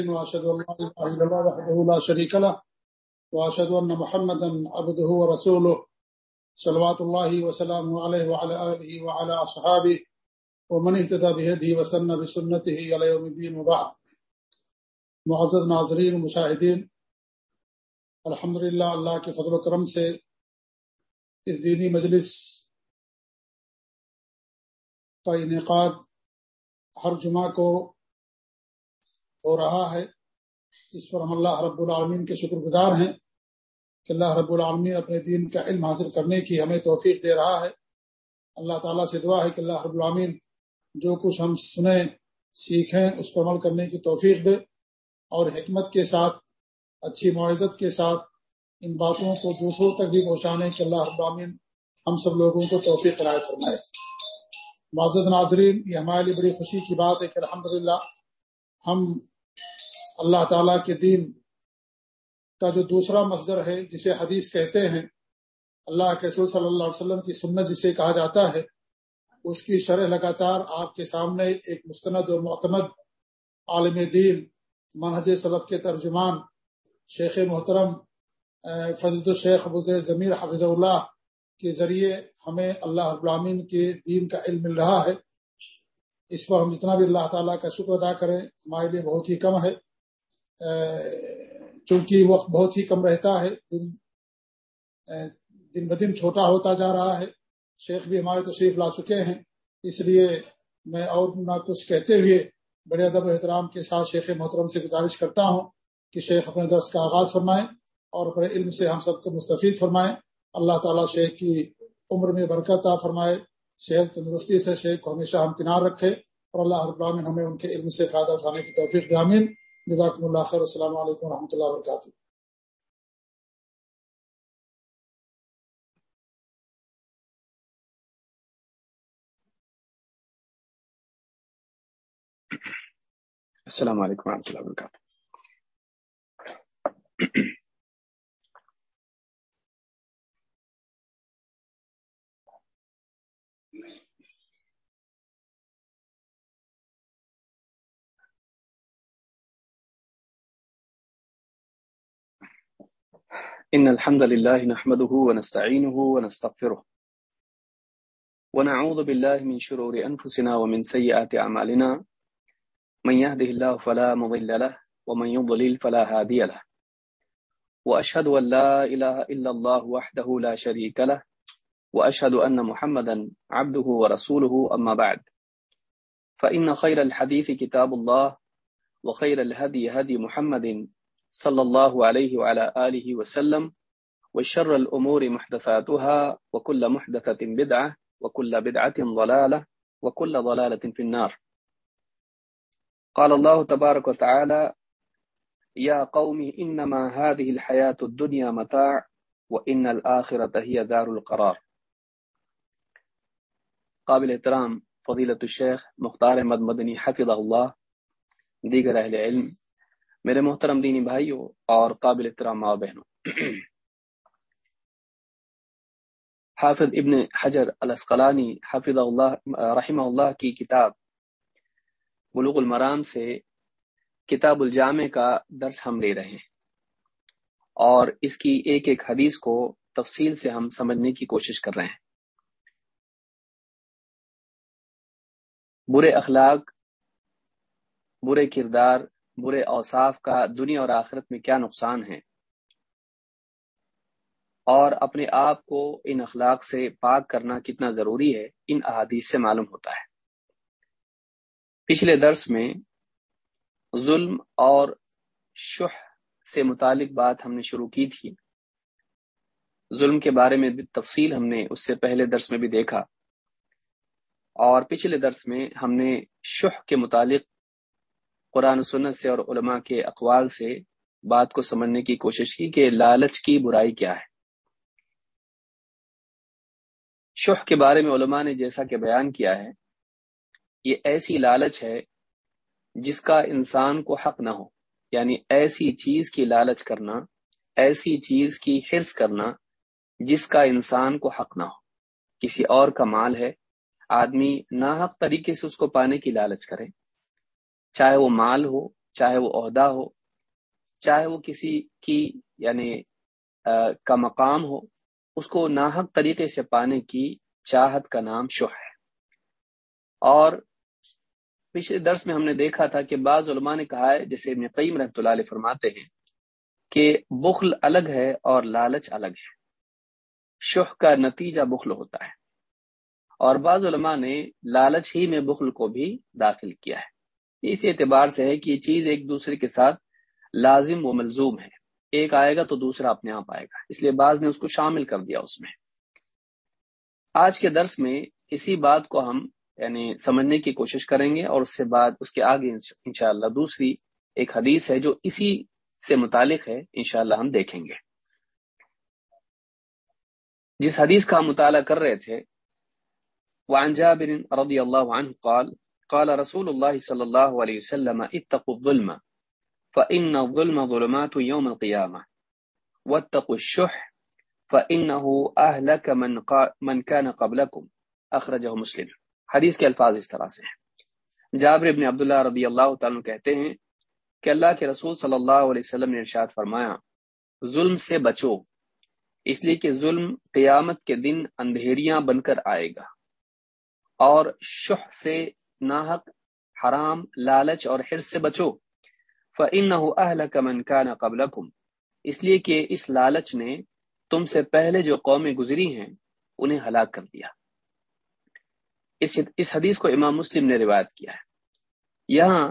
واشهد ان لا اله الا الله وحده لا شريك له واشهد ان محمدا عبده ورسوله صلوات الله وسلامه عليه وعلى اله وعلى اصحابه ومن اهتدى بهديه وسن بسنته الى يوم الدين وبعد. معزز ناظرین، مشاہدین الحمدللہ اللہ کے فضل و کرم سے اس دینی مجلس کا انعقاد ہر جمعہ کو ہو رہا ہے۔ اس پر ہم اللہ رب العالمین کے شکر گزار ہیں کہ اللہ رب العالمین اپنے دین کا علم حاصل کرنے کی ہمیں توفیق دے رہا ہے۔ اللہ تعالیٰ سے دعا ہے کہ اللہ رب العالمین جو کچھ ہم سنیں، سیکھیں، اس پر عمل کرنے کی توفیق دے اور حکمت کے ساتھ، اچھی معزت کے ساتھ ان باتوں کو دوسروں تک بھی پہنچانے کے اللہ رب العالمین ہم سب لوگوں کو توفیق عنایت فرمائے۔ معزز ناظرین، یہ ہمارے لیے بڑی خوشی کی بات ہے کہ الحمدللہ ہم اللہ تعالیٰ کے دین کا جو دوسرا مصدر ہے، جسے حدیث کہتے ہیں، اللہ کے رسول صلی اللہ علیہ وسلم کی سنت جسے کہا جاتا ہے، اس کی شرح لگاتار آپ کے سامنے ایک مستند و معتمد عالم دین، منہج صلف کے ترجمان شیخ محترم فضد الشیخ ابو ضمیر حفظ اللہ کے ذریعے ہمیں اللہ ابرامین کے دین کا علم مل رہا ہے۔ اس پر ہم جتنا بھی اللہ تعالیٰ کا شکر ادا کریں، ہمارے لیے بہت ہی کم ہے۔ چونکہ وقت بہت ہی کم رہتا ہے، دن دن بدن چھوٹا ہوتا جا رہا ہے۔ شیخ بھی ہمارے تشریف لا چکے ہیں۔ اس لیے میں اور نہ کچھ کہتے ہوئے بڑے ادب و احترام کے ساتھ شیخ محترم سے گزارش کرتا ہوں کہ شیخ اپنے درس کا آغاز فرمائیں اور اپنے علم سے ہم سب کو مستفید فرمائیں۔ اللہ تعالیٰ شیخ کی عمر میں برکت فرمائے۔ صحت تندرستی سے شیخ کو ہمیشہ ہم کنار رکھے اور اللہ ابراہین ہمیں ان کے علم سے فائدہ اٹھانے کی توفیق دامین جزاکم اللہ خیر السلام علیکم و رحمۃ اللہ وبرکاتہ۔ السلام علیکم ورحمۃ اللہ وبرکاتہ۔ إن الحمد لله نحمده ونستعينه ونستغفره ونعوذ بالله من شرور أنفسنا ومن سيئات أعمالنا. من يهده الله فلا مضل له ومن يضلل فلا هادي له. وأشهد أن لا إله إلا الله وحده لا شريك له وأشهد أن محمدا عبده ورسوله أما بعد. فإن خير الحديث كتاب الله وخير الهدي هدي محمد صلى الله عليه وعلى آله وسلم وشر الأمور محدثاتها وكل محدثة بدعة وكل بدعة ضلالة وكل ضلالة في النار. قال الله تبارك وتعالى يا قوم، إنما هذه الحياة الدنيا متاع، وإن الآخرة هي دار القرار. قابل احترام فضیلت الشیخ مختار احمد مدنی حفظ اللہ دیگر اہل علم میرے محترم دینی بھائیوں اور قابل احترام ماں بہنوں۔ حافظ ابن حجر الاسقلانی حافظ اللہ، رحمہ اللہ کی کتاب بلوغ المرام سے کتاب الجامع کا درس ہم لے رہے ہیں۔ اور اس کی ایک ایک حدیث کو تفصیل سے ہم سمجھنے کی کوشش کر رہے ہیں۔ برے اخلاق، برے کردار برے اوصاف کا دنیا اور آخرت میں کیا نقصان ہے۔ اور اپنے آپ کو ان اخلاق سے پاک کرنا کتنا ضروری ہے، ان احادیث سے معلوم ہوتا ہے۔ پچھلے درس میں ظلم اور شح سے متعلق بات ہم نے شروع کی تھی۔ ظلم کے بارے میں تفصیل ہم نے اس سے پہلے درس میں بھی دیکھا۔ اور پچھلے درس میں ہم نے شح کے متعلق قرآن و سنت سے اور علماء کے اقوال سے بات کو سمجھنے کی کوشش کی کہ لالچ کی برائی کیا ہے۔ شح کے بارے میں علماء نے جیسا کہ بیان کیا ہے، یہ ایسی لالچ ہے جس کا انسان کو حق نہ ہو۔ یعنی ایسی چیز کی لالچ کرنا، ایسی چیز کی حرص کرنا جس کا انسان کو حق نہ ہو۔ کسی اور کا مال ہے، آدمی ناحق طریقے سے اس کو پانے کی لالچ کرے۔ چاہے وہ مال ہو، چاہے وہ عہدہ ہو، چاہے وہ کسی کی یعنی کا مقام ہو، اس کو ناحق طریقے سے پانے کی چاہت کا نام شح ہے۔ اور پچھلے درس میں ہم نے دیکھا تھا کہ بعض علماء نے کہا ہے، جیسے ابن قیم رحمۃ اللہ علیہ فرماتے ہیں کہ بخل الگ ہے اور لالچ الگ ہے۔ شح کا نتیجہ بخل ہوتا ہے۔ اور بعض علماء نے لالچ ہی میں بخل کو بھی داخل کیا ہے۔ اس اعتبار سے ہے کہ یہ چیز ایک دوسرے کے ساتھ لازم و ملزوم ہے۔ ایک آئے گا تو دوسرا اپنے آپ آئے گا۔ اس لیے بعض نے اس کو شامل کر دیا اس میں۔ آج کے درس میں اسی بات کو ہم یعنی سمجھنے کی کوشش کریں گے اور اس سے بعد اس کے آگے انشاءاللہ دوسری ایک حدیث ہے جو اسی سے متعلق ہے، انشاءاللہ ہم دیکھیں گے۔ جس حدیث کا ہم مطالعہ کر رہے تھے، وعن جابر رضی اللہ عنہ قال قال رسول اللہ صلی اللہ علیہ وسلم اتقوا الظلم فإن الظلم ظلمات يوم القيامة. واتقوا الشح فإنه أهلك من, قا من كان قبلكم. أخرجه مسلم. حدیث کے الفاظ اس طرح سے ہیں۔ جابر ابن عبداللہ رضی اللہ تعالیٰ کہتے ہیں کہ اللہ کے رسول صلی اللہ علیہ وسلم نے ارشاد فرمایا ظلم سے بچو اس لیے کہ ظلم قیامت کے دن اندھیریاں بن کر آئے گا اور شح سے ناحق، حرام، لالچ اور حرص سے بچو۔ فَإِنَّهُ أَهْلَكَ مَنْ كَانَ قَبْلَكُمْ۔ اس لیے کہ اس لالچ نے تم سے پہلے جو قومیں گزری ہیں، انہیں ہلاک کر دیا۔ اس اس حدیث کو امام مسلم نے روایت کیا ہے۔ یہاں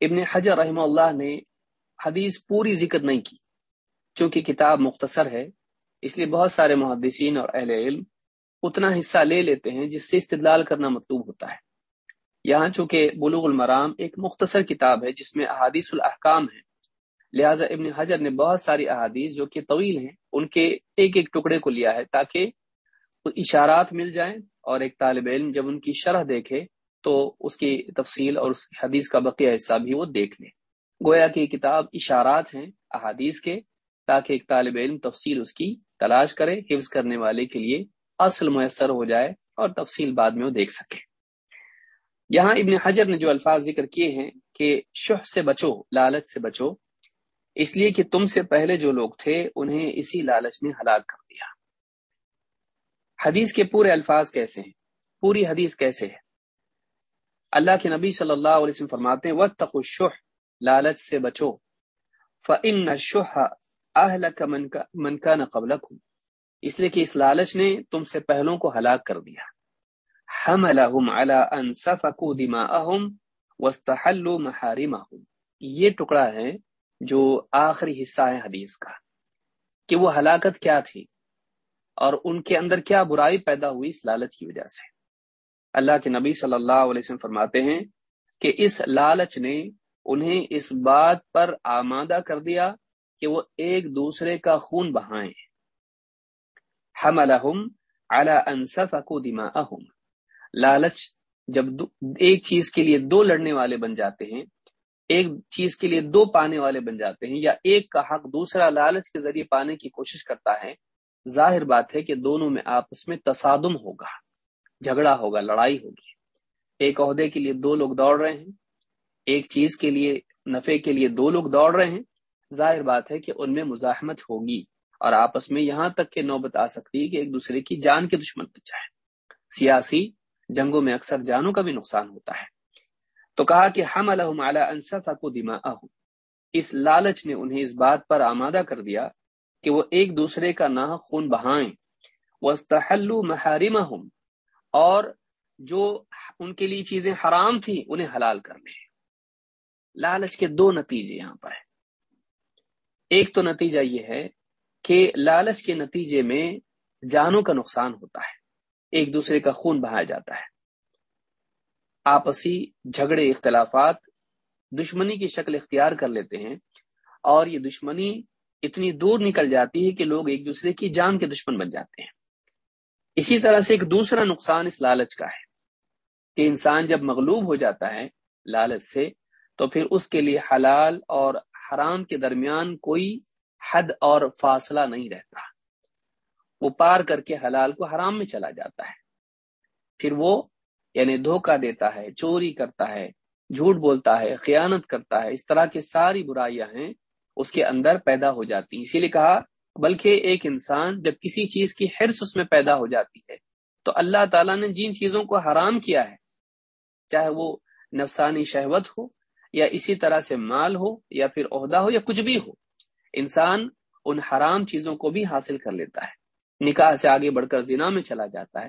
ابن حجر رحمہ اللہ نے حدیث پوری ذکر نہیں کی، چونکہ کتاب مختصر ہے۔ اس لیے بہت سارے محدثین اور اہل علم اتنا حصہ لے لیتے ہیں، جس سے استدلال کرنا مطلوب ہوتا ہے۔ یہاں چونکہ بلوغ المرام ایک مختصر کتاب ہے جس میں احادیث الاحکام ہے لہٰذا ابن حجر نے بہت ساری احادیث جو کہ طویل ہیں، ان کے ایک ایک ٹکڑے کو لیا ہے تاکہ اشارات مل جائیں اور ایک طالب علم جب ان کی شرح دیکھے تو اس کی تفصیل اور اس حدیث کا بقیہ حصہ بھی وہ دیکھ لے۔ گویا کہ کتاب اشارات ہیں احادیث کے تاکہ ایک طالب علم تفصیل اس کی تلاش کرے، حفظ کرنے والے کے لیے اصل میسر ہو جائے اور تفصیل بعد میں وہ دیکھ سکے۔ یہاں ابن حجر نے جو الفاظ ذکر کیے ہیں کہ شہ سے بچو، لالچ سے بچو، اس لیے کہ تم سے پہلے جو لوگ تھے انہیں اسی لالچ نے ہلاک کر دیا۔ حدیث کے پورے الفاظ کیسے ہیں؟ پوری حدیث کیسے ہے؟ اللہ کے نبی صلی اللہ علیہ وسلم فرماتے ہیں وَتَّقُ الشُّحْ، لالچ سے بچو۔ فَإِنَّ الشُّحَ أَهْلَكَ مَنْ كَانَ قَبْلَكُمْ۔ اس لیے کہ اس لالچ نے تم سے پہلوں کو ہلاک کر دیا۔ حملهم على ان سفكوا دماءهم واستحلوا محارمهم. یہ ٹکڑا ہے جو آخری حصہ ہے حدیث کا، کہ وہ ہلاکت کیا تھی اور ان کے اندر کیا برائی پیدا ہوئی اس لالچ کی وجہ سے۔ اللہ کے نبی صلی اللہ علیہ وسلم فرماتے ہیں کہ اس لالچ نے انہیں اس بات پر آمادہ کر دیا کہ وہ ایک دوسرے کا خون بہائیں۔ حملهم على ان سفكوا دماءهم۔ لالچ، جب ایک چیز کے لیے دو لڑنے والے بن جاتے ہیں، ایک چیز کے لیے دو پانے والے بن جاتے ہیں، یا ایک کا حق دوسرا لالچ کے ذریعے پانے کی کوشش کرتا ہے، ظاہر بات ہے کہ دونوں میں آپس میں تصادم ہوگا، جھگڑا ہوگا، لڑائی ہوگی۔ ایک عہدے کے لیے دو لوگ دوڑ رہے ہیں، ایک چیز کے لیے نفے کے لیے دو لوگ دوڑ رہے ہیں، ظاہر بات ہے کہ ان میں مزاحمت ہوگی اور آپس میں یہاں تک کہ نوبت آ سکتی ہے کہ ایک دوسرے کی جان کے دشمن بن جائے۔ سیاسی جنگوں میں اکثر جانوں کا بھی نقصان ہوتا ہے۔ تو کہا کہ ہم الحم کو دما اس لالچ نے انہیں اس بات پر آمادہ کر دیا کہ وہ ایک دوسرے کا نہ خون بہائیں۔ وسطل محارم اور جو ان کے لیے چیزیں حرام تھیں انہیں حلال کر لیں۔ لالچ کے دو نتیجے یہاں پر ہیں۔ ایک تو نتیجہ یہ ہے کہ لالچ کے نتیجے میں جانوں کا نقصان ہوتا ہے۔ ایک دوسرے کا خون بہایا جاتا ہے۔ آپسی جھگڑے، اختلافات دشمنی کی شکل اختیار کر لیتے ہیں اور یہ دشمنی اتنی دور نکل جاتی ہے کہ لوگ ایک دوسرے کی جان کے دشمن بن جاتے ہیں۔ اسی طرح سے ایک دوسرا نقصان اس لالچ کا ہے کہ انسان جب مغلوب ہو جاتا ہے لالچ سے، تو پھر اس کے لیے حلال اور حرام کے درمیان کوئی حد اور فاصلہ نہیں رہتا۔ وہ پار کر کے حلال کو حرام میں چلا جاتا ہے۔ پھر وہ یعنی دھوکہ دیتا ہے، چوری کرتا ہے، جھوٹ بولتا ہے، خیانت کرتا ہے، اس طرح کی ساری برائیاں ہیں، اس کے اندر پیدا ہو جاتی ہیں۔ اسی لیے کہا، بلکہ ایک انسان جب کسی چیز کی حرص اس میں پیدا ہو جاتی ہے، تو اللہ تعالیٰ نے جن چیزوں کو حرام کیا ہے، چاہے وہ نفسانی شہوت ہو، یا اسی طرح سے مال ہو، یا پھر عہدہ ہو، یا کچھ بھی ہو، انسان ان حرام چیزوں کو بھی حاصل کر لیتا ہے۔ نکاح سے آگے بڑھ کر زنا میں چلا جاتا ہے۔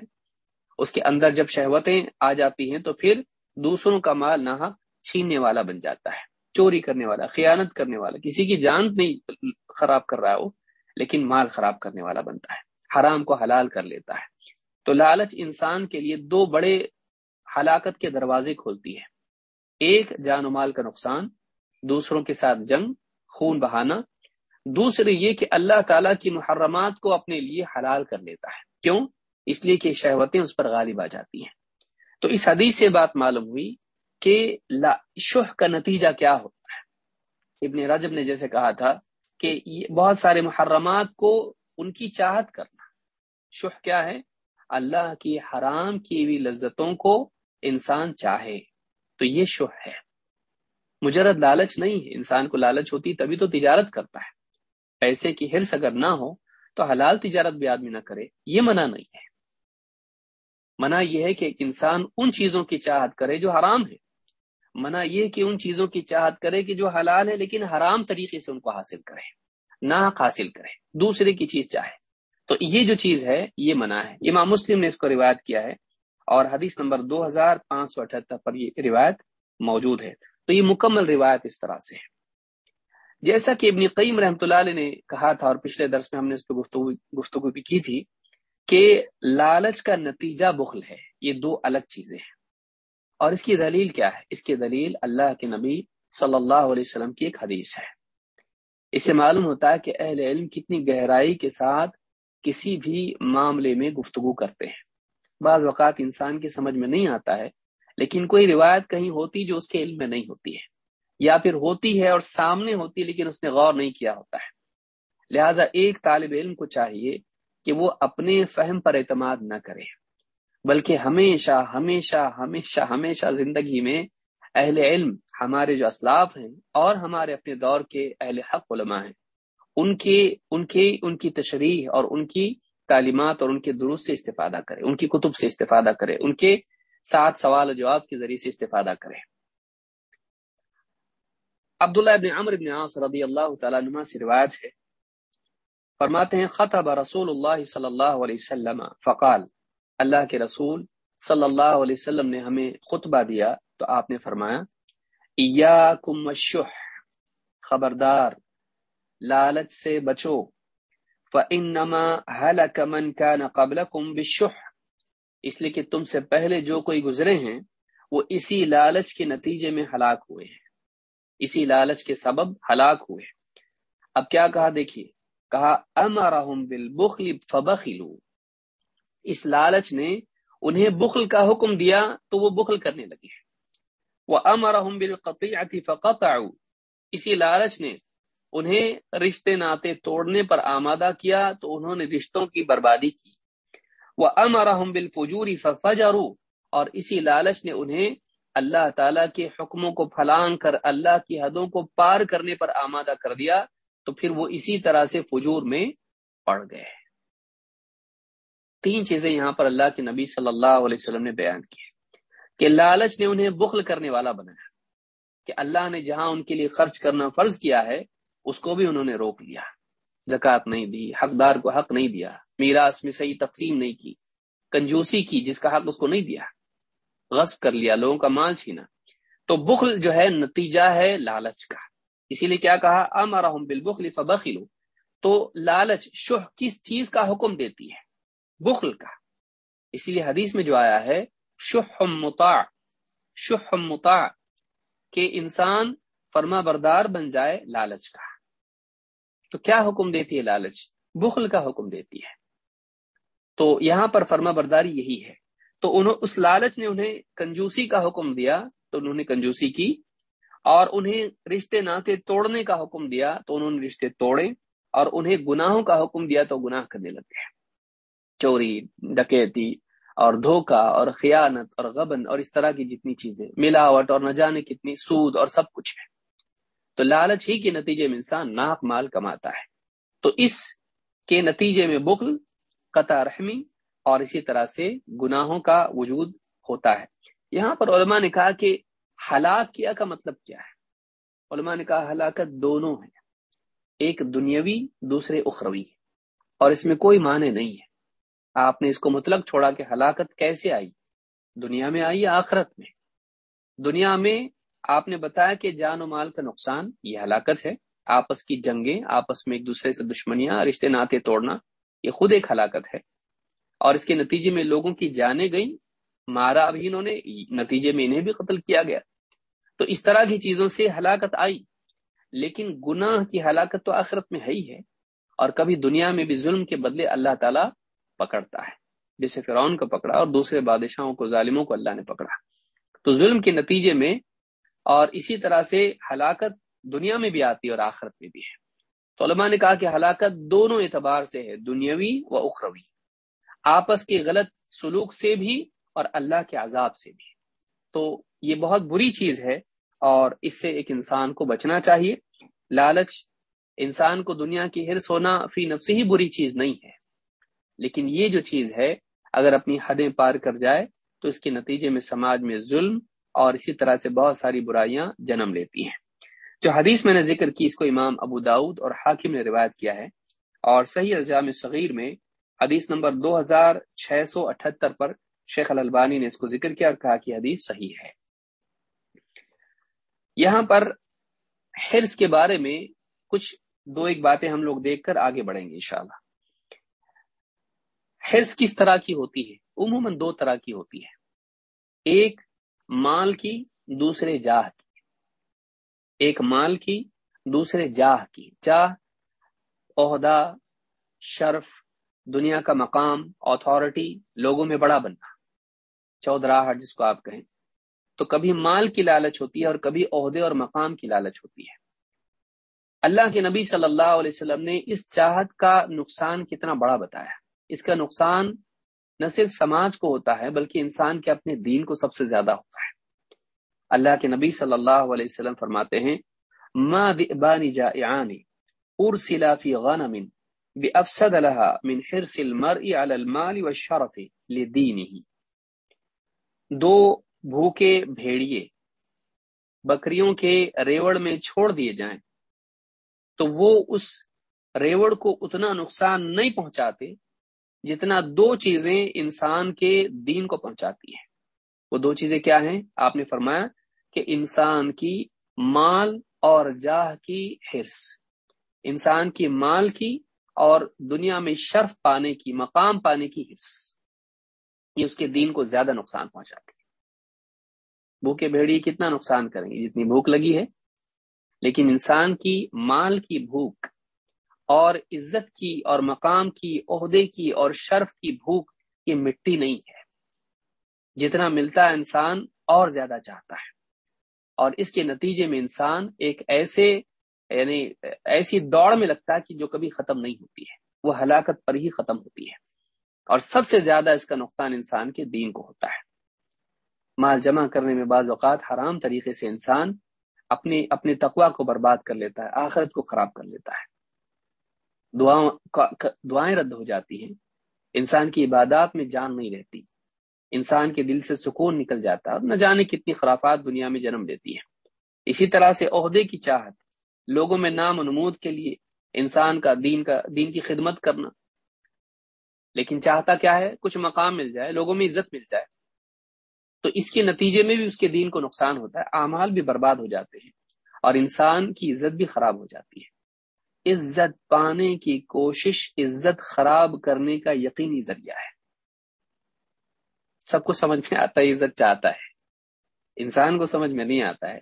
اس کے اندر جب شہوتیں آ جاتی ہیں تو پھر دوسروں کا مال نہ چھیننے والا بن جاتا ہے، چوری کرنے والا، خیانت کرنے والا۔ کسی کی جان نہیں خراب کر رہا ہو، لیکن مال خراب کرنے والا بنتا ہے، حرام کو حلال کر لیتا ہے۔ تو لالچ انسان کے لیے دو بڑے ہلاکت کے دروازے کھولتی ہے۔ ایک جان و مال کا نقصان، دوسروں کے ساتھ جنگ، خون بہانا دوسرے یہ کہ اللہ تعالیٰ کی محرمات کو اپنے لیے حلال کر لیتا ہے۔ کیوں؟ اس لیے کہ شہوتیں اس پر غالب آ جاتی ہیں۔ تو اس حدیث سے بات معلوم ہوئی کہ لا شہ کا نتیجہ کیا ہوتا ہے۔ ابن رجب نے جیسے کہا تھا کہ بہت سارے محرمات کو ان کی چاہت کرنا۔ شہ کیا ہے؟ اللہ کی حرام کی ہوئی لذتوں کو انسان چاہے۔ تو یہ شہ ہے۔ مجرد لالچ نہیں ہے۔ انسان کو لالچ ہوتی تبھی تو تجارت کرتا ہے۔ پیسے کی حرص اگر نہ ہو تو حلال تجارت بھی آدمی نہ کرے، یہ منع نہیں ہے۔ منع یہ ہے کہ ایک انسان ان چیزوں کی چاہت کرے جو حرام ہے۔ منع یہ کہ ان چیزوں کی چاہت کرے کہ جو حلال ہے لیکن حرام طریقے سے ان کو حاصل کرے، نہ حاصل کرے، دوسرے کی چیز چاہے۔ تو یہ جو چیز ہے، یہ منع ہے۔ امام مسلم نے اس کو روایت کیا ہے اور حدیث نمبر دو ہزار پانچ سو اٹھہتر پر یہ روایت موجود ہے۔ تو یہ مکمل روایت اس طرح سے ہے۔ جیسا کہ ابن قیم رحمۃ اللہ علیہ نے کہا تھا اور پچھلے درس میں ہم نے اس پہ گفتگو گفتگو بھی کی تھی کہ لالچ کا نتیجہ بخل ہے، یہ دو الگ چیزیں ہیں۔ اور اس کی دلیل کیا ہے؟ اس کی دلیل اللہ کے نبی صلی اللہ علیہ وسلم کی ایک حدیث ہے۔ اس سے معلوم ہوتا ہے کہ اہل علم کتنی گہرائی کے ساتھ کسی بھی معاملے میں گفتگو کرتے ہیں۔ بعض اوقات انسان کی سمجھ میں نہیں آتا ہے، لیکن کوئی روایت کہیں ہوتی جو اس کے علم میں نہیں ہوتی ہے۔ یا پھر ہوتی ہے اور سامنے ہوتی ہے لیکن اس نے غور نہیں کیا ہوتا ہے۔ لہذا ایک طالب علم کو چاہیے کہ وہ اپنے فہم پر اعتماد نہ کرے، بلکہ ہمیشہ ہمیشہ ہمیشہ ہمیشہ زندگی میں اہل علم ہمارے جو اسلاف ہیں اور ہمارے اپنے دور کے اہل حق علماء ہیں، ان کے ان کے، ان کی تشریح اور ان کی تعلیمات اور ان کے درست سے استفادہ کرے، ان کی کتب سے استفادہ کرے، ان کے ساتھ سوال و جواب کے ذریعے سے استفادہ کرے۔ عبداللہ ابن عمر ابن عاص رضی اللہ تعالیٰ نما سے روایت ہے۔ فرماتے ہیں، خطب رسول اللہ صلی اللہ علیہ وسلم، فقال، اللہ کے رسول صلی اللہ علیہ وسلم نے ہمیں خطبہ دیا۔ تو آپ نے فرمایا، ایاکم الشح، خبردار، لالچ سے بچو۔ فَإِنَّمَا هَلَكَ مَنْ كَانَ قَبْلَكُمْ بِالشُّحْ۔ اس لیے کہ تم سے پہلے جو کوئی گزرے ہیں، وہ اسی لالچ کے نتیجے میں ہلاک ہوئے ہیں۔ اسی لالچ کے سبب ہلاک ہوئے۔ اب کیا کہا دیکھیے، کہا امرحم بالبخل فبخلوا اس لالچ نے انہیں بخل کا حکم دیا تو وہ بخل کرنے لگے۔ وہ امرحم بالقطیعت فقطعوا۔ اسی لالچ نے انہیں رشتے ناطے توڑنے پر آمادہ کیا تو انہوں نے رشتوں کی بربادی کی۔ وہ امرحم بالفجوری ففجروا۔ اور اسی لالچ نے انہیں اللہ تعالیٰ کے حکموں کو پھلانگ کر اللہ کی حدوں کو پار کرنے پر آمادہ کر دیا، تو پھر وہ اسی طرح سے فجور میں پڑ گئے۔ تین چیزیں یہاں پر اللہ کے نبی صلی اللہ علیہ وسلم نے بیان کی کہ لالچ نے انہیں بخل کرنے والا بنایا، کہ اللہ نے جہاں ان کے لیے خرچ کرنا فرض کیا ہے، اس کو بھی انہوں نے روک لیا زکوٰۃ نہیں دی، حقدار کو حق نہیں دیا، میراث میں صحیح تقسیم نہیں کی، کنجوسی کی جس کا حق اس کو نہیں دیا۔ غصب کر لیا، لوگوں کا مال چھینا۔ تو بخل جو ہے، نتیجہ ہے لالچ کا۔ اسی لیے کیا کہا؟ امرحم بالبخل فبخلوا۔ تو لالچ شہ کس چیز کا حکم دیتی ہے؟ بخل کا۔ اسی لیے حدیث میں جو آیا ہے شہ مطاع شہ مطاع، کہ انسان فرما بردار بن جائے لالچ کا۔ تو کیا حکم دیتی ہے لالچ؟ بخل کا حکم دیتی ہے۔ تو یہاں پر فرما برداری یہی ہے۔ تو انہوں، اس لالچ نے انہیں کنجوسی کا حکم دیا، تو انہوں نے کنجوسی کی، اور انہیں رشتے ناطے توڑنے کا حکم دیا، تو انہوں نے رشتے توڑے، اور انہیں گناہوں کا حکم دیا، تو گناہ کرنے لگے چوری، ڈکیتی، اور دھوکا اور خیانت، اور غبن، اور اس طرح کی جتنی چیزیں، ملاوٹ، اور نہ جانے کتنی سود، اور سب کچھ ہے۔ تو لالچ ہی کے نتیجے میں انسان ناک مال کماتا ہے۔ تو اس کے نتیجے میں بخل، قطع رحمی اور اسی طرح سے گناہوں کا وجود ہوتا ہے۔ یہاں پر علماء نے کہا کہ ہلاک کیا کا مطلب کیا ہے؟ علماء نے کہا ہلاکت دونوں ہیں، ایک دنیاوی، دوسرے اخروی۔ اور اس میں کوئی معنی نہیں ہے۔ آپ نے اس کو مطلب چھوڑا کہ ہلاکت کیسے آئی؟ دنیا میں آئی آخرت میں؟ دنیا میں آپ نے بتایا کہ جان و مال کا نقصان یہ ہلاکت ہے۔ آپس کی جنگیں، آپس میں ایک دوسرے سے دشمنیاں، رشتے ناطے توڑنا، یہ خود ایک ہلاکت ہے۔ اور اس کے نتیجے میں لوگوں کی جانیں گئیں، مارا ابھی انہوں نے، نتیجے میں انہیں بھی قتل کیا گیا۔ تو اس طرح کی چیزوں سے ہلاکت آئی، لیکن گناہ کی ہلاکت تو آخرت میں ہے ہی ہے۔ اور کبھی دنیا میں بھی ظلم کے بدلے اللہ تعالیٰ پکڑتا ہے۔ جسے فرعون کو پکڑا اور دوسرے بادشاہوں کو، ظالموں کو اللہ نے پکڑا۔ تو ظلم کے نتیجے میں اور اسی طرح سے ہلاکت دنیا میں بھی آتی ہے اور آخرت میں بھی ہے۔ تو علماء نے کہا کہ ہلاکت دونوں اعتبار سے ہے، دنیاوی و اخروی۔ آپس کے غلط سلوک سے بھی اور اللہ کے عذاب سے بھی۔ تو یہ بہت بری چیز ہے اور اس سے ایک انسان کو بچنا چاہیے۔ لالچ انسان کو دنیا کی ہرس ہونا فی نفسی ہی بری چیز نہیں ہے۔ لیکن یہ جو چیز ہے، اگر اپنی حدیں پار کر جائے، تو اس کے نتیجے میں سماج میں ظلم اور اسی طرح سے بہت ساری برائیاں جنم لیتی ہیں۔ جو حدیث میں نے ذکر کی، اس کو امام ابو داود اور حاکم نے روایت کیا ہے۔ اور صحیح الجام صغیر میں حدیث نمبر دو ہزار چھ سو اٹھہتر پر شیخ الالبانی نے اس کو ذکر کیا اور کہا کہ حدیث صحیح ہے۔ یہاں پر حرص کے بارے میں کچھ دو ایک باتیں ہم لوگ دیکھ کر آگے بڑھیں گے انشاءاللہ۔ حرص کس طرح کی ہوتی ہے؟ عموماً دو طرح کی ہوتی ہے۔ ایک مال کی، دوسرے جاہ کی۔ ایک مال کی، دوسرے جاہ کی۔ جاہ، عہدہ، شرف دنیا کا مقام اتھارٹی لوگوں میں بڑا بننا۔ چودراہٹ جس کو آپ کہیں۔ تو کبھی مال کی لالچ ہوتی ہے اور کبھی عہدے اور مقام کی لالچ ہوتی ہے۔ اللہ کے نبی صلی اللہ علیہ وسلم نے اس چاہت کا نقصان کتنا بڑا بتایا۔ اس کا نقصان نہ صرف سماج کو ہوتا ہے، بلکہ انسان کے اپنے دین کو سب سے زیادہ ہوتا ہے۔ اللہ کے نبی صلی اللہ علیہ وسلم فرماتے ہیں، ما جائعان، ارسلا فی غنم بافسد لها من حرص المرء على المال والشرف لدینه دو بھوکے بھیڑیے، بکریوں کے ریوڑ میں چھوڑ دیے جائیں، تو وہ اس ریوڑ کو اتنا نقصان نہیں پہنچاتے جتنا دو چیزیں انسان کے دین کو پہنچاتی ہیں۔ وہ دو چیزیں کیا ہیں؟ آپ نے فرمایا کہ انسان کی مال اور جاہ کی حرص۔ انسان کی مال کی اور دنیا میں شرف پانے کی، مقام پانے کی حرص، یہ اس کے دین کو زیادہ نقصان پہنچاتی ہے۔ بھوکے بھیڑی کتنا نقصان کریں گے؟ جتنی بھوک لگی ہے۔ لیکن انسان کی مال کی بھوک اور عزت کی اور مقام کی، عہدے کی اور شرف کی بھوک یہ مٹی نہیں ہے۔ جتنا ملتا ہے انسان اور زیادہ چاہتا ہے۔ اور اس کے نتیجے میں انسان ایک ایسے یعنی ایسی دوڑ میں لگتا ہے کہ جو کبھی ختم نہیں ہوتی ہے، وہ ہلاکت پر ہی ختم ہوتی ہے۔ اور سب سے زیادہ اس کا نقصان انسان کے دین کو ہوتا ہے۔ مال جمع کرنے میں بعض اوقات حرام طریقے سے انسان اپنے اپنے تقوا کو برباد کر لیتا ہے، آخرت کو خراب کر لیتا ہے۔ دعائیں رد ہو جاتی ہیں۔ انسان کی عبادات میں جان نہیں رہتی۔ انسان کے دل سے سکون نکل جاتا ہے اور نہ جانے کتنی خرافات دنیا میں جنم دیتی ہے اسی طرح سے عہدے کی چاہت۔ لوگوں میں نام و نمود کے لیے انسان کا، دین کا، دین کی خدمت کرنا۔ لیکن چاہتا کیا ہے؟ کچھ مقام مل جائے، لوگوں میں عزت مل جائے۔ تو اس کے نتیجے میں بھی اس کے دین کو نقصان ہوتا ہے، اعمال بھی برباد ہو جاتے ہیں اور انسان کی عزت بھی خراب ہو جاتی ہے۔ عزت پانے کی کوشش، عزت خراب کرنے کا یقینی ذریعہ ہے۔ سب کو سمجھ میں آتا ہے، عزت چاہتا ہے۔ انسان کو سمجھ میں نہیں آتا ہے۔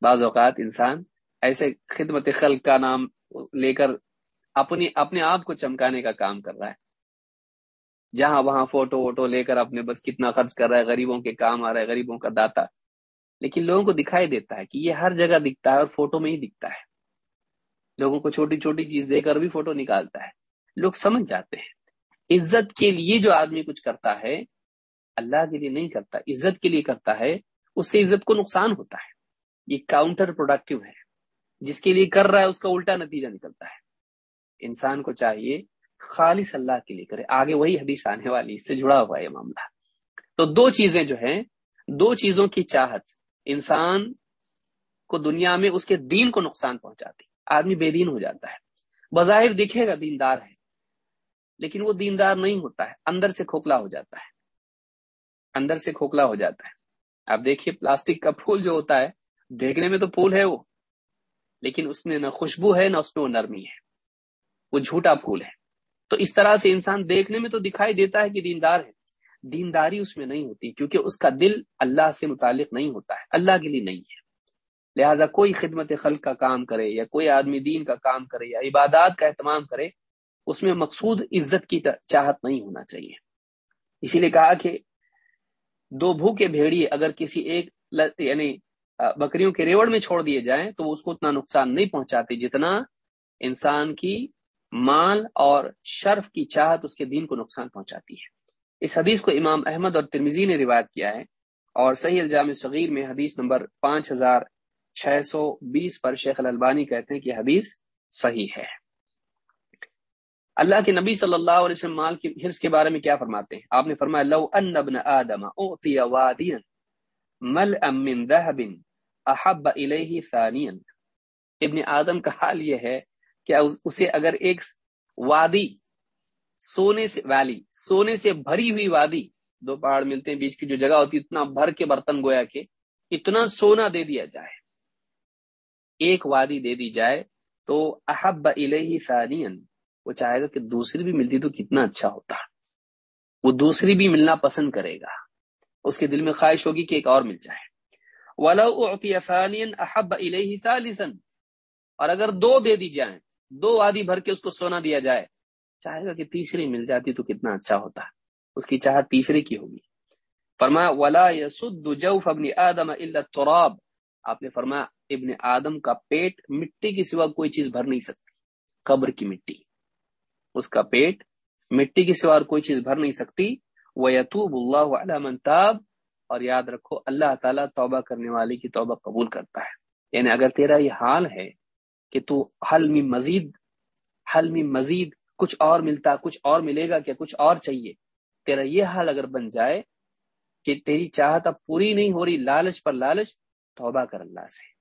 بعض اوقات انسان ایسے خدمت خلق کا نام لے کر اپنی اپنے آپ کو چمکانے کا کام کر رہا ہے۔ جہاں وہاں فوٹو ووٹو لے کر اپنے بس کتنا خرچ کر رہا ہے، غریبوں کے کام آ رہا ہے، غریبوں کا داتا۔ لیکن لوگوں کو دکھائی دیتا ہے کہ یہ ہر جگہ دکھتا ہے اور فوٹو میں ہی دکھتا ہے۔ لوگوں کو چھوٹی چھوٹی چیز دے کر بھی فوٹو نکالتا ہے۔ لوگ سمجھ جاتے ہیں۔ عزت کے لیے جو آدمی کچھ کرتا ہے، اللہ کے لیے نہیں کرتا، عزت کے لیے کرتا ہے، اس سے عزت کو نقصان ہوتا ہے۔ یہ کاؤنٹر پروڈکٹیو ہے۔ جس کے لیے کر رہا ہے، اس کا الٹا نتیجہ نکلتا ہے۔ انسان کو چاہیے خالص اللہ کے لیے کرے۔ آگے وہی حدیث آنے والی، اس سے جڑا ہوا ہے یہ معاملہ۔ تو دو چیزیں جو ہیں، دو چیزوں کی چاہت۔ انسان کو دنیا میں اس کے دین کو نقصان پہنچاتی۔ آدمی بے دین ہو جاتا ہے۔ بظاہر دکھے گا دیندار ہے، لیکن وہ دیندار نہیں ہوتا ہے۔ اندر سے کھوکھلا ہو جاتا ہے۔ اندر سے کھوکھلا ہو جاتا ہے۔ آپ دیکھیے، پلاسٹک کا پھول جو ہوتا ہے، دیکھنے میں تو پھول ہے وہ۔ لیکن اس میں نہ خوشبو ہے نہ اس میں وہ نرمی ہے۔ وہ جھوٹا پھول ہے۔ تو اس طرح سے انسان دیکھنے میں تو دکھائی دیتا ہے کہ دیندار ہے۔ دینداری اس میں نہیں ہوتی کیونکہ اس کا دل اللہ سے متعلق نہیں ہوتا ہے۔ اللہ کے لیے نہیں ہے۔ لہٰذا کوئی خدمت خلق کا کام کرے یا کوئی آدمی دین کا کام کرے یا عبادات کا اہتمام کرے، اس میں مقصود عزت کی چاہت نہیں ہونا چاہیے۔ اسی لیے کہا کہ دو بھوکے بھیڑیے اگر کسی ایک یعنی بکریوں کے ریوڑ میں چھوڑ دیے جائیں تو وہ اس کو اتنا نقصان نہیں پہنچاتے جتنا انسان کی مال اور شرف کی چاہت اس کے دین کو نقصان پہنچاتی ہے۔ اس حدیث کو امام احمد اور ترمیزی نے روایت کیا ہے اور صحیح الجام صغیر میں حدیث نمبر پانچ ہزار چھ سو بیس پر شیخ الالبانی کہتے ہیں کہ حدیث صحیح ہے۔ اللہ کے نبی صلی اللہ علیہ وسلم مال کی حرص کے بارے میں کیا فرماتے ہیں؟ آپ نے فرمایا، لو ان ابن آدم اعطی وادیا مل من ذهب احب الیہ ثانیا۔ ابن آدم کا حال یہ ہے کہ اسے اگر ایک وادی سونے سے ویلی سونے سے بھری ہوئی وادی، دو پہاڑ ملتے ہیں بیچ کی جو جگہ ہوتی اتنا بھر کے برتن گویا کے اتنا سونا دے دیا جائے۔ ایک وادی دے دی جائے تو احب الیہ ثانیا۔ وہ چاہے گا کہ دوسری بھی ملتی تو کتنا اچھا ہوتا۔ وہ دوسری بھی ملنا پسند کرے گا۔ اس کے دل میں خواہش ہوگی کہ ایک اور مل جائے۔ احب اور اگر دو دے دی جائیں، دو آدھی بھر کے اس کو سونا دیا جائے، چاہے گا کہ تیسری مل جاتی تو کتنا اچھا ہوتا۔ اس کی چاہت تیسری کی ہوگی۔ فرمایا، ولا يسد جوف ابن آدم الا التراب۔ آپ نے فرمایا، ابن آدم کا پیٹ مٹی کے سوا کوئی چیز بھر نہیں سکتی، قبر کی مٹی۔ اس کا پیٹ مٹی کی سوار کوئی چیز بھر نہیں سکتی۔ وہ یتوب اللہ منتاب اور یاد رکھو، اللہ تعالیٰ توبہ کرنے والی کی توبہ قبول کرتا ہے۔ یعنی اگر تیرا یہ حال ہے کہ تو حل میں مزید، حل میں مزید کچھ اور ملتا، کچھ اور ملے گا کیا؟ کچھ اور چاہیے۔ تیرا یہ حال اگر بن جائے کہ تیری چاہت اب پوری نہیں ہو رہی، لالچ پر لالچ، توبہ کر اللہ سے۔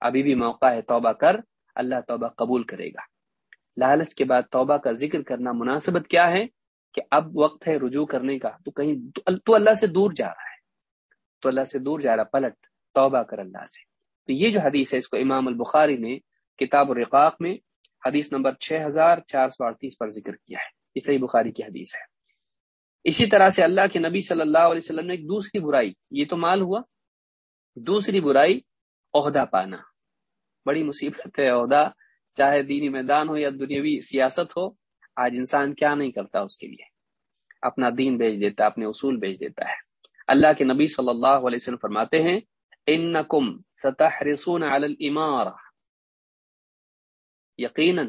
ابھی بھی موقع ہے توبہ کر، اللہ توبہ قبول کرے گا۔ لالچ کے بعد توبہ کا ذکر کرنا مناسبت کیا ہے؟ کہ اب وقت ہے رجوع کرنے کا۔ تو کہیں تو اللہ سے دور جا رہا ہے۔ تو اللہ سے دور جا رہا پلٹ، توبہ کر اللہ سے۔ تو یہ جو حدیث ہے، اس کو امام البخاری نے کتاب الرقاق میں حدیث نمبر چھ ہزار چار سو اڑتیس پر ذکر کیا ہے۔ یہ صحیح بخاری کی حدیث ہے۔ اسی طرح سے اللہ کے نبی صلی اللہ علیہ وسلم نے ایک دوسری برائی، یہ تو مال ہوا، دوسری برائی، عہدہ پانا۔ بڑی مصیبت ہے، عہدہ، چاہے دینی میدان ہو یا دنیاوی سیاست ہو، آج انسان کیا نہیں کرتا اس کے لیے۔ اپنا دین بیچ دیتا، اپنے اصول بیچ دیتا ہے۔ اللہ کے نبی صلی اللہ علیہ وسلم فرماتے ہیں، انکم ستحرسون علی الامار یقینا،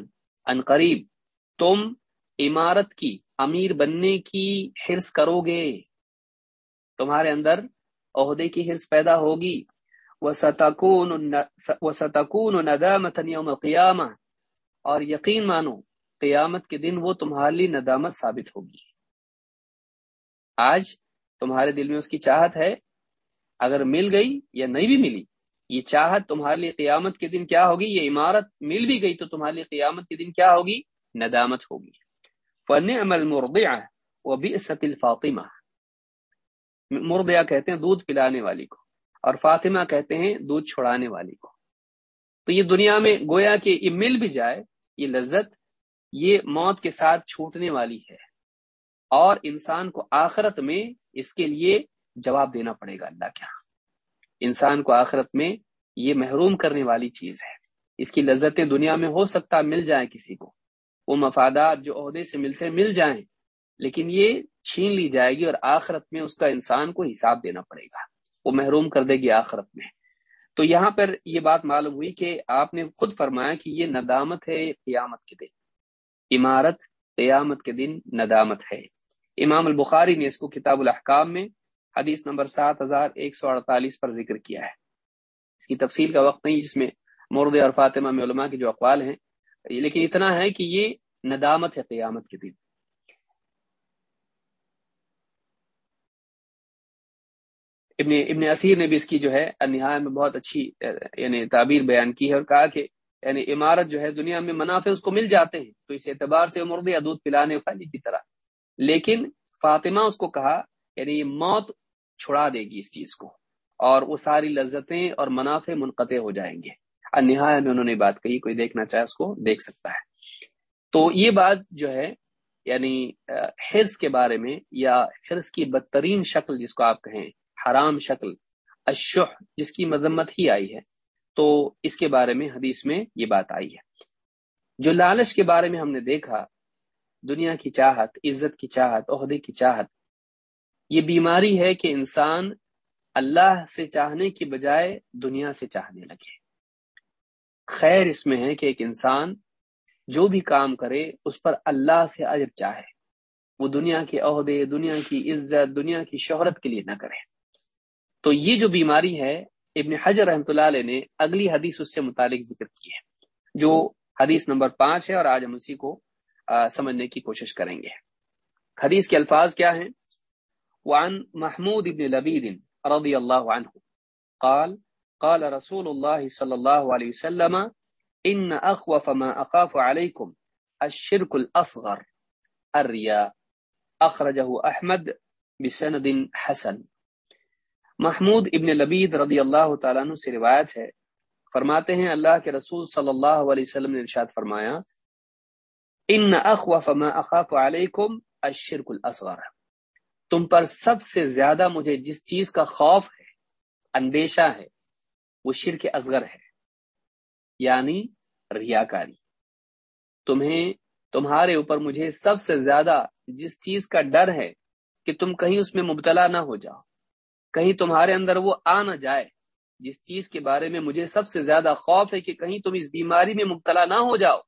ان قریب، تم عمارت کی امیر بننے کی حرص کرو گے تمہارے اندر عہدے کی حرص پیدا ہوگی۔ وَسَتَكُونُ نَدَامَةً يَوْمَ الْقِيَامَةِ اور یقین مانو، قیامت کے دن وہ تمہارے لیے ندامت ثابت ہوگی۔ آج تمہارے دل میں اس کی چاہت ہے، اگر مل گئی یا نہیں بھی ملی، یہ چاہت تمہارے لیے قیامت کے دن کیا ہوگی؟ یہ عمارت مل بھی گئی تو تمہارے لیے قیامت کے دن کیا ہوگی؟ ندامت ہوگی۔ فَنِعْمَ الْمُرْضِعَ وَبِئْسَتِ الْفَاطِمَةِ۔ مردیا کہتے ہیں دودھ پلانے والی کو، اور فاطمہ کہتے ہیں دودھ چھوڑانے والی کو۔ تو یہ دنیا میں گویا کہ یہ مل بھی جائے، یہ لذت، یہ موت کے ساتھ چھوٹنے والی ہے۔ اور انسان کو آخرت میں اس کے لیے جواب دینا پڑے گا اللہ کیا ہاں۔ انسان کو آخرت میں یہ محروم کرنے والی چیز ہے۔ اس کی لذتیں دنیا میں ہو سکتا مل جائیں کسی کو۔ وہ مفادات جو عہدے سے ملتے مل جائیں، لیکن یہ چھین لی جائے گی اور آخرت میں اس کا انسان کو حساب دینا پڑے گا۔ وہ محروم کر دے گی آخرت میں۔ تو یہاں پر یہ بات معلوم ہوئی کہ آپ نے خود فرمایا کہ یہ ندامت ہے قیامت کے دن۔ عمارت قیامت کے دن ندامت ہے۔ امام البخاری نے اس کو کتاب الحکام میں حدیث نمبر سات ہزار ایک سو اڑتالیس پر ذکر کیا ہے۔ اس کی تفصیل کا وقت نہیں، جس میں مرد اور فاطمہ میں علماء کے جو اقوال ہیں، لیکن اتنا ہے کہ یہ ندامت ہے قیامت کے دن۔ ابن ابن اثیر نے بھی اس کی جو ہے انہا میں بہت اچھی یعنی تعبیر بیان کی ہے اور کہا کہ یعنی عمارت جو ہے دنیا میں منافع اس کو مل جاتے ہیں، تو اس اعتبار سے مرد یا دودھ پلانے والی کی طرح۔ لیکن فاطمہ اس کو کہا یعنی یہ موت چھڑا دے گی اس چیز کو، اور وہ ساری لذتیں اور منافع منقطع ہو جائیں گے۔ انہا میں انہوں نے بات کہی، کوئی دیکھنا چاہے اس کو دیکھ سکتا ہے۔ تو یہ بات جو ہے یعنی حرص کے بارے میں یا حرص کی بدترین شکل جس کو آپ کہیں، حرام شکل اشح جس کی مذمت ہی آئی ہے۔ تو اس کے بارے میں حدیث میں یہ بات آئی ہے۔ جو لالچ کے بارے میں ہم نے دیکھا دنیا کی چاہت، عزت کی چاہت، عہدے کی چاہت۔ یہ بیماری ہے کہ انسان اللہ سے چاہنے کی بجائے دنیا سے چاہنے لگے۔ خیر اس میں ہے کہ ایک انسان جو بھی کام کرے، اس پر اللہ سے اجر چاہے۔ وہ دنیا کے عہدے، دنیا کی عزت، دنیا کی شہرت کے لیے نہ کرے۔ تو یہ جو بیماری ہے، ابن حجر رحمۃ اللہ علیہ نے اگلی حدیث اس سے متعلق ذکر کی ہے، جو حدیث نمبر پانچ ہے اور آج ہم اسی کو سمجھنے کی کوشش کریں گے۔ حدیث کے الفاظ کیا ہیں؟ وعن محمود ابن لبید رضی اللہ عنہ، قال قال رسول اللہ صلی اللہ علیہ وسلم، ان اخوف ما اخاف علیکم الشرک الاصغر، الریا، اخرجہ احمد بسند حسن. محمود ابن لبید رضی اللہ تعالیٰ عنہ سے روایت ہے، فرماتے ہیں، اللہ کے رسول صلی اللہ علیہ وسلم نے ارشاد فرمایا ان اخوف ما اخاف علیکم الشرک الاصغر تم پر سب سے زیادہ مجھے جس چیز کا خوف ہے، اندیشہ ہے، وہ شرک اصغر ہے یعنی ریاکاری۔ تمہیں، تمہارے اوپر مجھے سب سے زیادہ جس چیز کا ڈر ہے کہ تم کہیں اس میں مبتلا نہ ہو جاؤ، کہیں تمہارے اندر وہ آ نہ جائے، جس چیز کے بارے میں مجھے سب سے زیادہ خوف ہے کہ کہیں تم اس بیماری میں مبتلا نہ ہو جاؤ،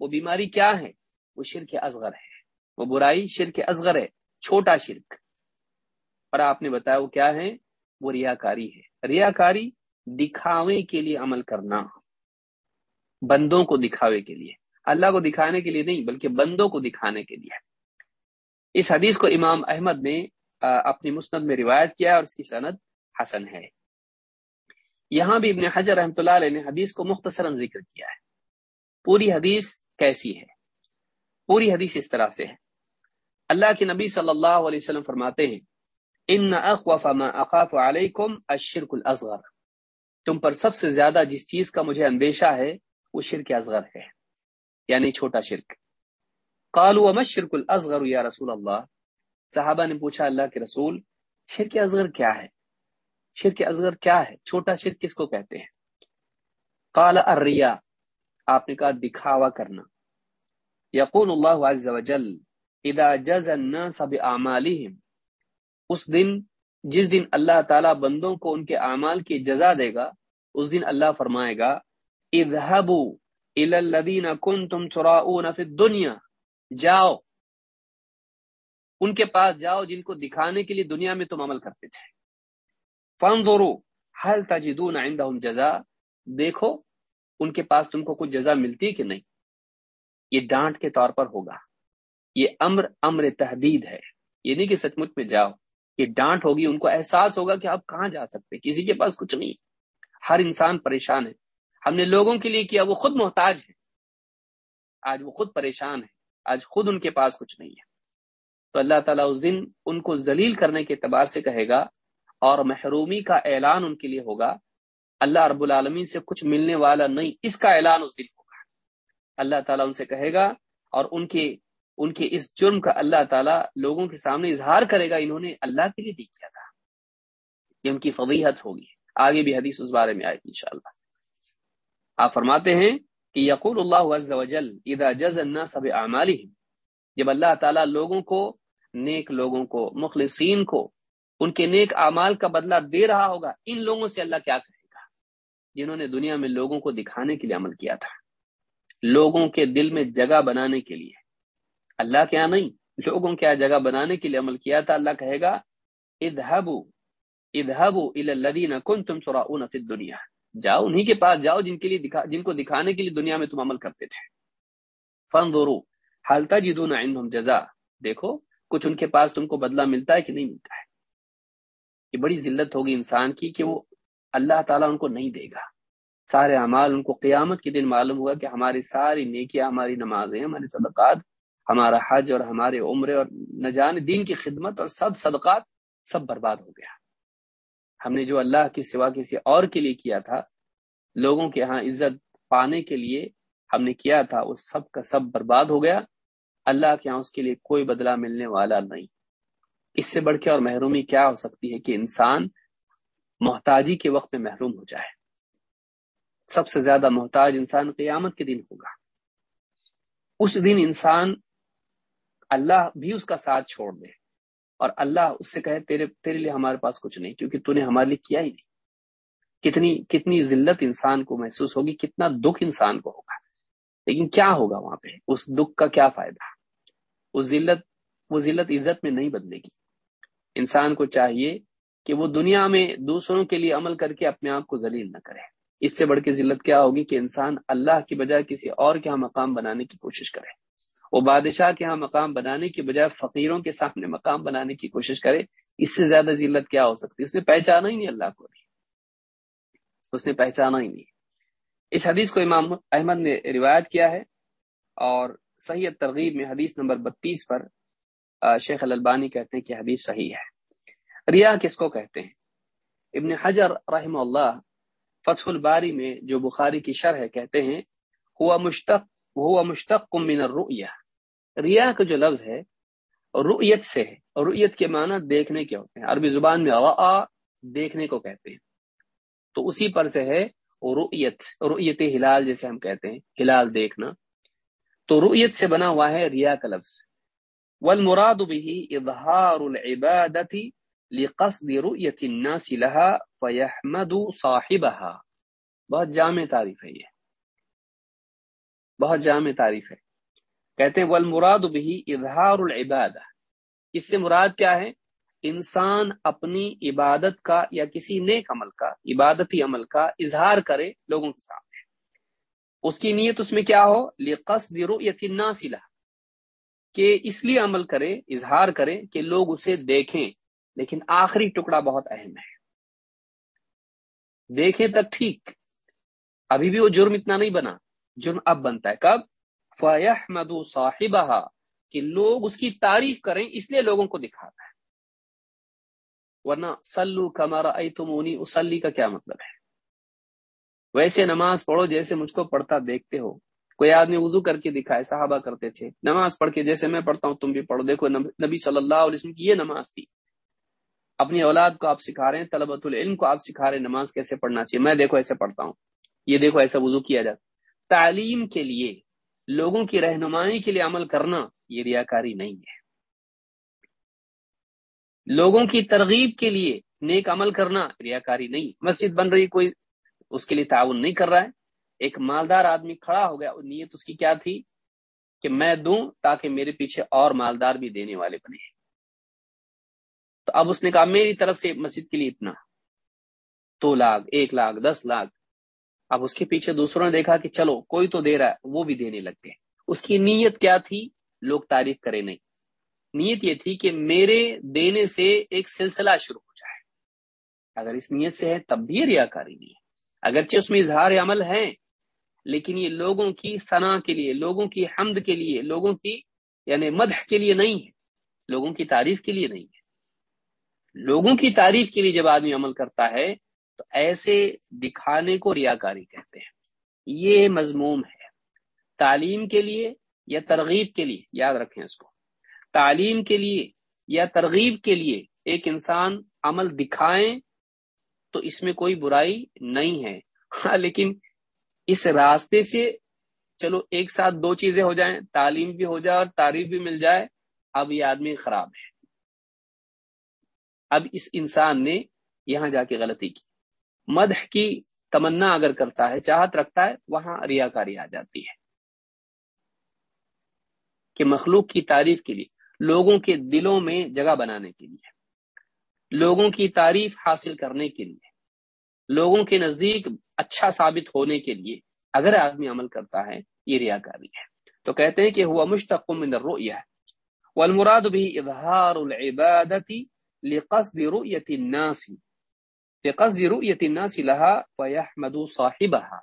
وہ بیماری کیا ہے؟ وہ شرک ازغر ہے۔ وہ برائی شرک ازغر ہے، چھوٹا شرک۔ اور آپ نے بتایا وہ کیا ہے؟ وہ ریاکاری ہے۔ ریاکاری دکھاوے کے لیے عمل کرنا۔ بندوں کو دکھاوے کے لیے۔ اللہ کو دکھانے کے لیے نہیں، بلکہ بندوں کو دکھانے کے لیے۔ اس حدیث کو امام احمد نے اپنی مسند میں روایت کیا اور اس کی صنعت حسن ہے۔ یہاں بھی ابن حجر رحمۃ اللہ علیہ نے حدیث کو مختصراً ذکر کیا ہے۔ پوری حدیث کیسی ہے؟ پوری حدیث اس طرح سے ہے۔ اللہ کے نبی صلی اللہ علیہ وسلم فرماتے ہیں ان اخوف ما اخاف علیکم الشرک الاصغر تم پر سب سے زیادہ جس چیز کا مجھے اندیشہ ہے، وہ شرک اصغر ہے۔ یعنی چھوٹا شرک۔ قالوا وما الشرك الاصغر یا رسول اللہ صحابہ نے پوچھا، اللہ کے رسول، شرک اصغر کیا ہے؟ شرک اصغر کیا ہے؟ چھوٹا شرک کس کو کہتے ہیں؟ قال الریا آپ نے کہا، دکھاوا کرنا۔ یقول اللہ عز وجل اذا جز الناس باعمالهم اس دن، جس دن اللہ تعالی بندوں کو ان کے اعمال کی جزا دے گا، اس دن اللہ فرمائے گا، اذهبوا الى الذين كنتم تراؤون في الدنيا جاؤ، ان کے پاس جاؤ جن کو دکھانے کے لیے دنیا میں تم عمل کرتے تھے۔ فن دورو ہر تجدون عندهم جزا دیکھو، ان کے پاس تم کو کچھ جزا ملتی کہ نہیں؟ یہ ڈانٹ کے طور پر ہوگا۔ یہ امر امر تحدید ہے۔ یہ نہیں کہ سچ مچ میں جاؤ۔ یہ ڈانٹ ہوگی، ان کو احساس ہوگا کہ آپ کہاں جا سکتے کسی کے پاس کچھ نہیں۔ ہر انسان پریشان ہے۔ ہم نے لوگوں کے لیے کیا، وہ خود محتاج ہے آج وہ خود پریشان ہے آج خود ان کے پاس کچھ نہیں ہے۔ تو اللہ تعالیٰ اس دن ان کو ذلیل کرنے کے اعتبار سے کہے گا اور محرومی کا اعلان ان کے لیے ہوگا۔ اللہ رب العالمین سے کچھ ملنے والا نہیں، اس کا اعلان اس دن ہوگا۔ اللہ تعالیٰ ان سے کہے گا اور ان کے ان کے اس جرم کا اللہ تعالیٰ لوگوں کے سامنے اظہار کرے گا، انہوں نے اللہ کے لیے بھی کیا تھا۔ یہ ان کی فضیحت ہوگی۔ آگے بھی حدیث اس بارے میں آئے گی انشاءاللہ۔ آپ فرماتے ہیں کہ یقول اللہ عز و جل، اذا جز الناس باعمالهم جب اللہ تعالیٰ لوگوں کو، نیک لوگوں کو، مخلصین کو ان کے نیک اعمال کا بدلہ دے رہا ہوگا، ان لوگوں سے اللہ کیا کہے گا؟ جنہوں نے دنیا میں لوگوں کو دکھانے کے لیے عمل کیا تھا۔ لوگوں کے دل میں جگہ بنانے کے لیے۔ اللہ کیا نہیں، لوگوں کیا جگہ بنانے کے لیے عمل کیا تھا۔ اللہ کہے گا ادہبو ادہبو الذین کنتم تراؤون فی الدنیا جاؤ، انہی کے پاس جاؤ جن کے لیے دکھا، جن کو دکھانے کے لیے دنیا میں تم عمل کرتے تھے۔ فانظروا، هل تجدون عندهم جزاء؟ دیکھو، کچھ ان کے پاس تم کو بدلہ ملتا ہے کہ نہیں ملتا ہے؟ یہ بڑی ذلت ہوگی انسان کی کہ وہ اللہ تعالیٰ ان کو نہیں دے گا۔ سارے اعمال ان کو قیامت کے دن معلوم ہوگا کہ ہماری ساری نیکیاں، ہماری نمازیں، ہماری صدقات، ہمارا حج اور ہمارے عمرے اور نہ جان دین کی خدمت اور سب صدقات سب برباد ہو گیا۔ ہم نے جو اللہ کی سوا کسی اور کے لیے کیا تھا، لوگوں کے ہاں عزت پانے کے لیے ہم نے کیا تھا، وہ سب کا سب برباد ہو گیا۔ اللہ کے ہاں اس کے لیے کوئی بدلہ ملنے والا نہیں۔ اس سے بڑھ کے اور محرومی کیا ہو سکتی ہے کہ انسان محتاجی کے وقت میں محروم ہو جائے؟ سب سے زیادہ محتاج انسان قیامت کے دن ہوگا۔ اس دن انسان اللہ بھی اس کا ساتھ چھوڑ دے اور اللہ اس سے کہے، تیرے تیرے لیے ہمارے پاس کچھ نہیں، کیونکہ تو نے ہمارے لیے کیا ہی نہیں۔ کتنی کتنی ذلت انسان کو محسوس ہوگی، کتنا دکھ انسان کو ہوگا۔ لیکن کیا ہوگا وہاں پہ؟ اس دکھ کا کیا فائدہ؟ اس ذلت، وہ ذلت عزت میں نہیں بدلے گی۔ انسان کو چاہیے کہ وہ دنیا میں دوسروں کے لیے عمل کر کے اپنے آپ کو ذلیل نہ کرے۔ اس سے بڑھ کے ذلت کیا ہوگی کہ انسان اللہ کی بجائے کسی اور کے ہاں مقام بنانے کی کوشش کرے۔ وہ بادشاہ کے ہاں مقام بنانے کی بجائے فقیروں کے سامنے مقام بنانے کی کوشش کرے، اس سے زیادہ ذلت کیا ہو سکتی اس نے پہچانا ہی نہیں اللہ کو بھی۔ اس نے پہچانا ہی نہیں۔ اس حدیث کو امام احمد نے روایت کیا ہے اور صحیح ترغیب میں حدیث نمبر بتیس پر شیخ الالبانی کہتے ہیں کہ حدیث صحیح ہے۔ ریا کس کو کہتے ہیں؟ ابن حجر رحم اللہ فتح الباری میں جو بخاری کی شرح کہتے ہیں، ہوا مشتق ہوا مشتق من الرؤیہ. ریا کا جو لفظ ہے، رؤیت سے ہے۔ اور رؤیت کے معنی دیکھنے کے ہوتے ہیں۔ عربی زبان میں رآ دیکھنے کو کہتے ہیں۔ تو اسی پر سے ہے رؤیت رؤیت ہلال جیسے ہم کہتے ہیں، ہلال دیکھنا۔ تو رؤیت سے بنا ہوا ہے ریا کا لفظ۔ والمراد به اظہار العبادت لقصد رؤیت الناس لها فیحمد صاحبها۔ بہت جامع تعریف ہے یہ۔ بہت جامع تعریف ہے۔ کہتے ہیں، والمراد به اظہار العبادہ اس سے مراد کیا ہے؟ انسان اپنی عبادت کا یا کسی نیک عمل کا، عبادتی عمل کا اظہار کرے لوگوں کے سامنے۔ اس کی نیت اس میں کیا ہو؟ لقصد رؤیت الناس کہ اس لیے عمل کرے، اظہار کرے کہ لوگ اسے دیکھیں۔ لیکن آخری ٹکڑا بہت اہم ہے۔ دیکھیں تک ٹھیک۔ ابھی بھی وہ جرم اتنا نہیں بنا، جرم اب بنتا ہے۔ کب؟ فیحمد صاحبہ کہ لوگ اس کی تعریف کریں، اس لیے لوگوں کو دکھاتا ہے۔ ورنہ سلو کمارا تمونی اسلی کا کیا مطلب ہے؟ ویسے نماز پڑھو جیسے مجھ کو پڑھتا دیکھتے ہو۔ کوئی آدمی وضو کر کے دکھائے، صحابہ کرتے تھے، نماز پڑھ کے جیسے میں پڑھتا ہوں، تم بھی پڑھو۔ دیکھو نبی صلی اللہ علیہ وسلم کی یہ نماز تھی۔ اپنی اولاد کو آپ سکھا رہے ہیں، طلبۃ العلم کو آپ سکھا رہے ہیں نماز کیسے پڑھنا چاہیے۔ میں دیکھو ایسے پڑھتا ہوں۔ یہ دیکھو ایسا وضو کیا جاتا تعلیم کے لیے، لوگوں کی رہنمائی کے لیے عمل کرنا یہ ریاکاری نہیں ہے۔ لوگوں کی ترغیب کے لیے نیک عمل کرنا ریاکاری نہیں مسجد بن رہی، کوئی اس کے لیے تعاون نہیں کر رہا ہے۔ ایک مالدار آدمی کھڑا ہو گیا، نیت اس کی کیا تھی؟ کہ میں دوں تاکہ میرے پیچھے اور مالدار بھی دینے والے بنے۔ تو اب اس نے کہا، میری طرف سے مسجد کے لیے اتنا۔ دو لاکھ، ایک لاکھ، دس لاکھ۔ اب اس کے پیچھے دوسروں نے دیکھا کہ چلو، کوئی تو دے رہا ہے، وہ بھی دینے لگ گئے۔ اس کی نیت کیا تھی؟ لوگ تعریف کرے نہیں۔ نیت یہ تھی کہ میرے دینے سے ایک سلسلہ شروع ہو جائے۔ اگر اس نیت سے ہے، تب بھی ریاکاری نہیں ہے۔ اگرچہ اس میں اظہار عمل ہے لیکن یہ لوگوں کی ثنا کے لیے، لوگوں کی حمد کے لیے، لوگوں کی یعنی مدح کے لیے نہیں ہے۔ لوگوں کی تعریف کے لیے نہیں ہے۔ لوگوں کی تعریف کے لیے جب آدمی عمل کرتا ہے، تو ایسے دکھانے کو ریاکاری کہتے ہیں۔ یہ مضموم ہے۔ تعلیم کے لیے یا ترغیب کے لیے؟ یاد رکھیں اس کو۔ تعلیم کے لیے یا ترغیب کے لیے ایک انسان عمل دکھائیں تو اس میں کوئی برائی نہیں ہے۔ ہاں، لیکن اس راستے سے چلو ایک ساتھ دو چیزیں ہو جائیں، تعلیم بھی ہو جائے اور تعریف بھی مل جائے، اب یہ آدمی خراب ہے۔ اب اس انسان نے یہاں جا کے غلطی کی۔ مدح کی تمنا اگر کرتا ہے، چاہت رکھتا ہے، وہاں ریاکاری آ جاتی ہے۔ کہ مخلوق کی تعریف کے لیے، لوگوں کے دلوں میں جگہ بنانے کے لیے، لوگوں کی تعریف حاصل کرنے کے لیے، لوگوں کے نزدیک اچھا ثابت ہونے کے لیے اگر آدمی عمل کرتا ہے، یہ ریاکاری ہے۔ تو کہتے ہیں کہ ہوا مشتق من الرؤیہ۔ والمراد به اظہار العبادت لقصد رؤیت الناس. لقصد رؤیت الناس لها فيحمد صاحبها.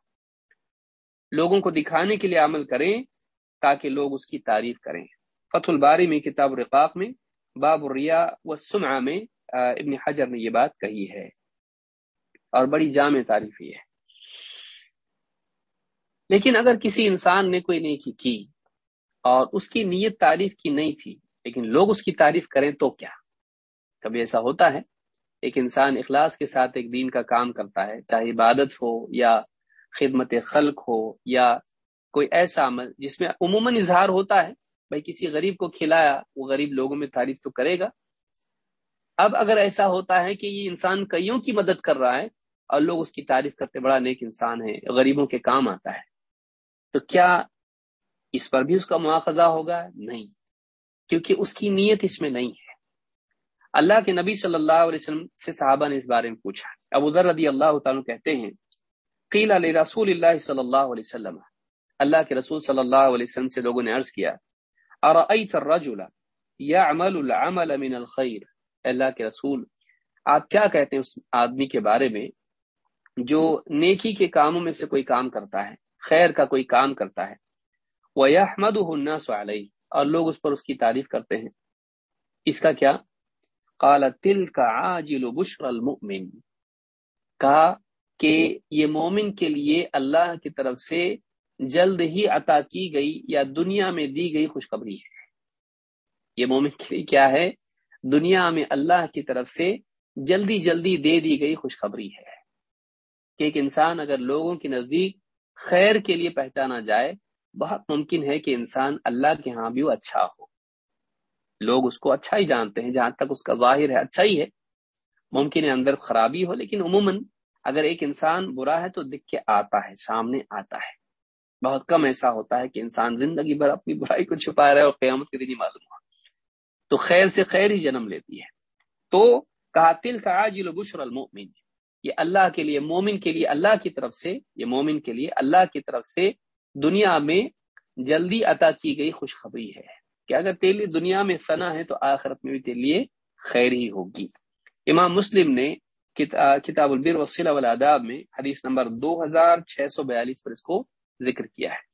لوگوں کو دکھانے کے لیے عمل کریں تاکہ لوگ اس کی تعریف کریں. فتح الباری میں کتاب رقاق میں، باب الریا والسمعہ میں ابن حجر نے یہ بات کہی ہے۔ اور بڑی جامع تعریف ہے۔ لیکن اگر کسی انسان نے کوئی نیکی کی اور اس کی نیت تعریف کی نہیں تھی، لیکن لوگ اس کی تعریف کریں تو کیا؟ کبھی ایسا ہوتا ہے؟ ایک انسان اخلاص کے ساتھ ایک دین کا کام کرتا ہے، چاہے عبادت ہو یا خدمت خلق ہو یا کوئی ایسا عمل جس میں عموماً اظہار ہوتا ہے، بھائی کسی غریب کو کھلایا، وہ غریب لوگوں میں تعریف تو کرے گا۔ اب اگر ایسا ہوتا ہے کہ یہ انسان کئیوں کی مدد کر رہا ہے اور لوگ اس کی تعریف کرتے، بڑا نیک انسان ہے، غریبوں کے کام آتا ہے، تو کیا اس پر بھی اس کا مواخذہ ہوگا؟ نہیں، کیونکہ اس کی نیت اس میں نہیں ہے۔ اللہ کے نبی صلی اللہ علیہ وسلم سے صحابہ نے اس بارے میں پوچھا ابو ذر رضی اللہ تعالیٰ کہتے ہیں، قیل علی رسول اللہ صلی اللہ علیہ وسلم، اللہ کے رسول صلی اللہ علیہ وسلم سے لوگوں نے عرض کیا ارأیت الرجل یعمل العمل من الخیر؟ اللہ کے رسول، آپ کیا کہتے ہیں اس آدمی کے بارے میں جو نیکی کے کاموں میں سے کوئی کام کرتا ہے، خیر کا کوئی کام کرتا ہے؟ وہ احمد الناس اور لوگ اس پر اس کی تعریف کرتے ہیں۔ اس کا کیا؟ کالا تل کا عاجل بشر المؤمن۔ کہا کہ یہ مومن کے لیے اللہ کی طرف سے جلد ہی عطا کی گئی یا دنیا میں دی گئی خوشخبری ہے۔ یہ مومن کے لیے کیا ہے؟ دنیا میں اللہ کی طرف سے جلدی جلدی دے دی گئی خوشخبری ہے۔ کہ ایک انسان اگر لوگوں کے نزدیک خیر کے لیے پہچانا جائے، بہت ممکن ہے کہ انسان اللہ کے ہاں بھی وہ اچھا ہو۔ لوگ اس کو اچھا ہی جانتے ہیں، جہاں تک اس کا ظاہر ہے اچھا ہی ہے۔ ممکن ہے اندر خرابی ہو، لیکن عموماً اگر ایک انسان برا ہے تو دکھ کے آتا ہے، سامنے آتا ہے۔ بہت کم ایسا ہوتا ہے کہ انسان زندگی بھر اپنی برائی کو چھپا رہے اور قیامت کے دن ہی معلوم ہوا تو خیر سے خیر ہی جنم لیتی ہے۔ تو کہا تل کا عاجل بشر المؤمن۔ یہ اللہ کے لیے، مومن کے لیے اللہ کی طرف سے، یہ مومن کے لیے اللہ کی طرف سے دنیا میں جلدی عطا کی گئی خوشخبری ہے۔ کہ اگر تیلی دنیا میں فنا ہے تو آخرت میں بھی تیرے لیے خیر ہی ہوگی۔ امام مسلم نے کتاب البر وسیلہ والاداب میں حدیث نمبر دو ہزار چھ سو بیالیس پر اس کو ذکر کیا ہے۔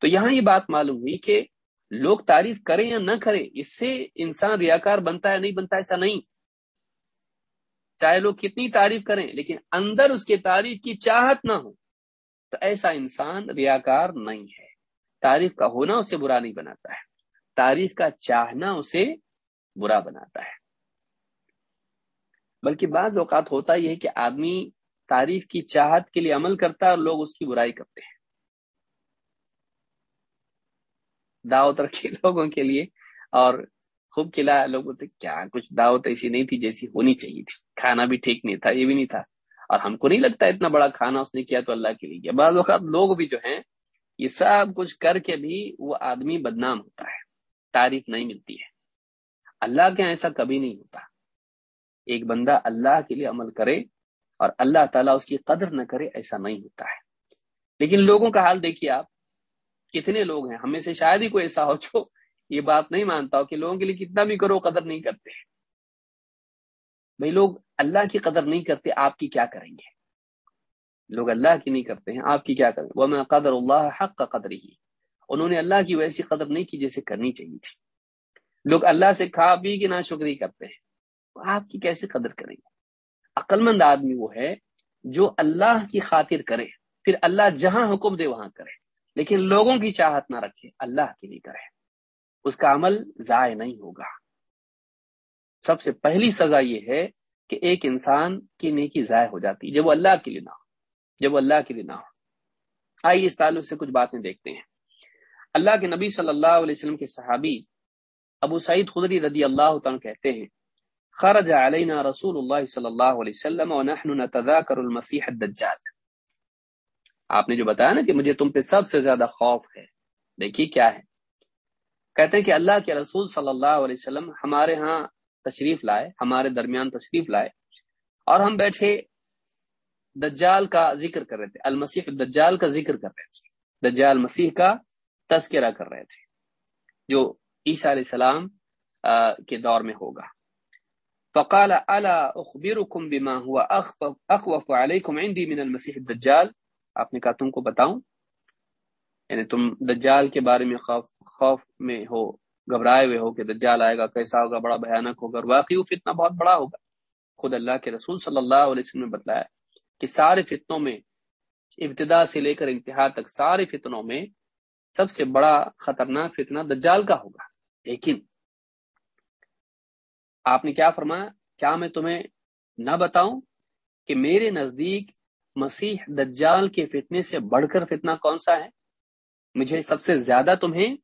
تو یہاں یہ بات معلوم ہوئی کہ لوگ تعریف کریں یا نہ کریں، اس سے انسان ریاکار بنتا ہے، نہیں بنتا ایسا نہیں۔ چاہے لوگ کتنی تعریف کریں، لیکن اندر اس کے تعریف کی چاہت نہ ہو، تو ایسا انسان ریاکار نہیں ہے۔ تعریف کا ہونا اسے برا نہیں بناتا ہے۔ تعریف کا چاہنا اسے برا بناتا ہے۔ بلکہ بعض اوقات ہوتا یہ ہے کہ آدمی تعریف کی چاہت کے لیے عمل کرتا ہے اور لوگ اس کی برائی کرتے ہیں۔ دعوت رکھی لوگوں کے لیے اور خوب کھلایا لوگوں تھے کیا کچھ دعوت ایسی نہیں تھی جیسی ہونی چاہیے تھی؟ کھانا بھی ٹھیک نہیں تھا، یہ بھی نہیں تھا۔ اور ہم کو نہیں لگتا اتنا بڑا کھانا اس نے کیا تو اللہ کے لیے۔ بعض اوقات لوگ بھی جو ہیں، یہ سب کچھ کر کے بھی وہ آدمی بدنام ہوتا ہے۔ تعریف نہیں ملتی ہے۔ اللہ کے ایسا کبھی نہیں ہوتا۔ ایک بندہ اللہ کے لیے عمل کرے اور اللہ تعالیٰ اس کی قدر نہ کرے، ایسا نہیں ہوتا ہے۔ لیکن لوگوں کا حال دیکھیے آپ۔ کتنے لوگ ہیں؟ ہمیں سے شاید ہی کوئی ایسا ہو جو یہ بات نہیں مانتا ہو کہ لوگوں کے لیے کتنا بھی کرو، قدر نہیں کرتے۔ بھائی، لوگ اللہ کی قدر نہیں کرتے، آپ کی کیا کریں گے؟ لوگ اللہ کی نہیں کرتے ہیں، آپ کی کیا کریں وہ میں قدر اللہ حق کا قدر ہی انہوں نے اللہ کی ویسی قدر نہیں کی جیسے کرنی چاہیے تھی۔ لوگ اللہ سے کھا پی کے نہ شکری کرتے ہیں۔ آپ کی کیسے قدر کریں گے؟ عقل مند آدمی وہ ہے جو اللہ کی خاطر کرے، پھر اللہ جہاں حکم دے وہاں کرے۔ لیکن لوگوں کی چاہت نہ رکھے، اللہ کے لیے کرے۔ اس کا عمل ضائع نہیں ہوگا۔ سب سے پہلی سزا یہ ہے کہ ایک انسان کی نیکی ضائع ہو جاتی جب وہ اللہ کے لیے نہ ہو۔ جب وہ اللہ کے لیے نہ ہو۔ آئیے اس تعلق سے کچھ باتیں دیکھتے ہیں۔ اللہ کے نبی صلی اللہ علیہ وسلم کے صحابی ابو سعید خدری رضی اللہ تعالیٰ کہتے ہیں، خرج علینا رسول اللہ صلی اللہ علیہ وسلم ونحن نتذاکر المسیح الدجال۔ آپ نے جو بتایا نا کہ مجھے تم پہ سب سے زیادہ خوف ہے، دیکھیے کیا ہے۔ کہتے ہیں کہ اللہ کے رسول صلی اللہ علیہ وسلم ہمارے ہاں تشریف لائے، ہمارے درمیان تشریف لائے اور ہم بیٹھے دجال کا ذکر کر رہے تھے، المسیح دجال کا ذکر کر رہے تھے۔ دجال مسیح کا تذکرہ کر رہے تھے، جو عیسیٰ علیہ السلام کے دور میں ہوگا۔ فقال، الا اخبركم بما هو اخوف عليكم عندي من المسيح الدجال آپ نے کہا، تم کو بتاؤں؟ یعنی تم دجال کے بارے میں خوف خوف میں ہو، گھبرائے ہوئے ہو کہ دجال آئے گا، کیسا ہوگا، بڑا بھیانک ہوگا واقعی وہ فتنہ بہت بڑا ہوگا۔ خود اللہ کے رسول صلی اللہ علیہ وسلم نے بتلایا کہ سارے فتنوں میں ابتدا سے لے کر انتہا تک، سارے فتنوں میں سب سے بڑا خطرناک فتنہ دجال کا ہوگا۔ لیکن آپ نے کیا فرمایا؟ کیا میں تمہیں نہ بتاؤں کہ میرے نزدیک مسیح دجال کے فتنے سے بڑھ کر فتنہ کون سا ہے؟ مجھے سب سے زیادہ تمہیں،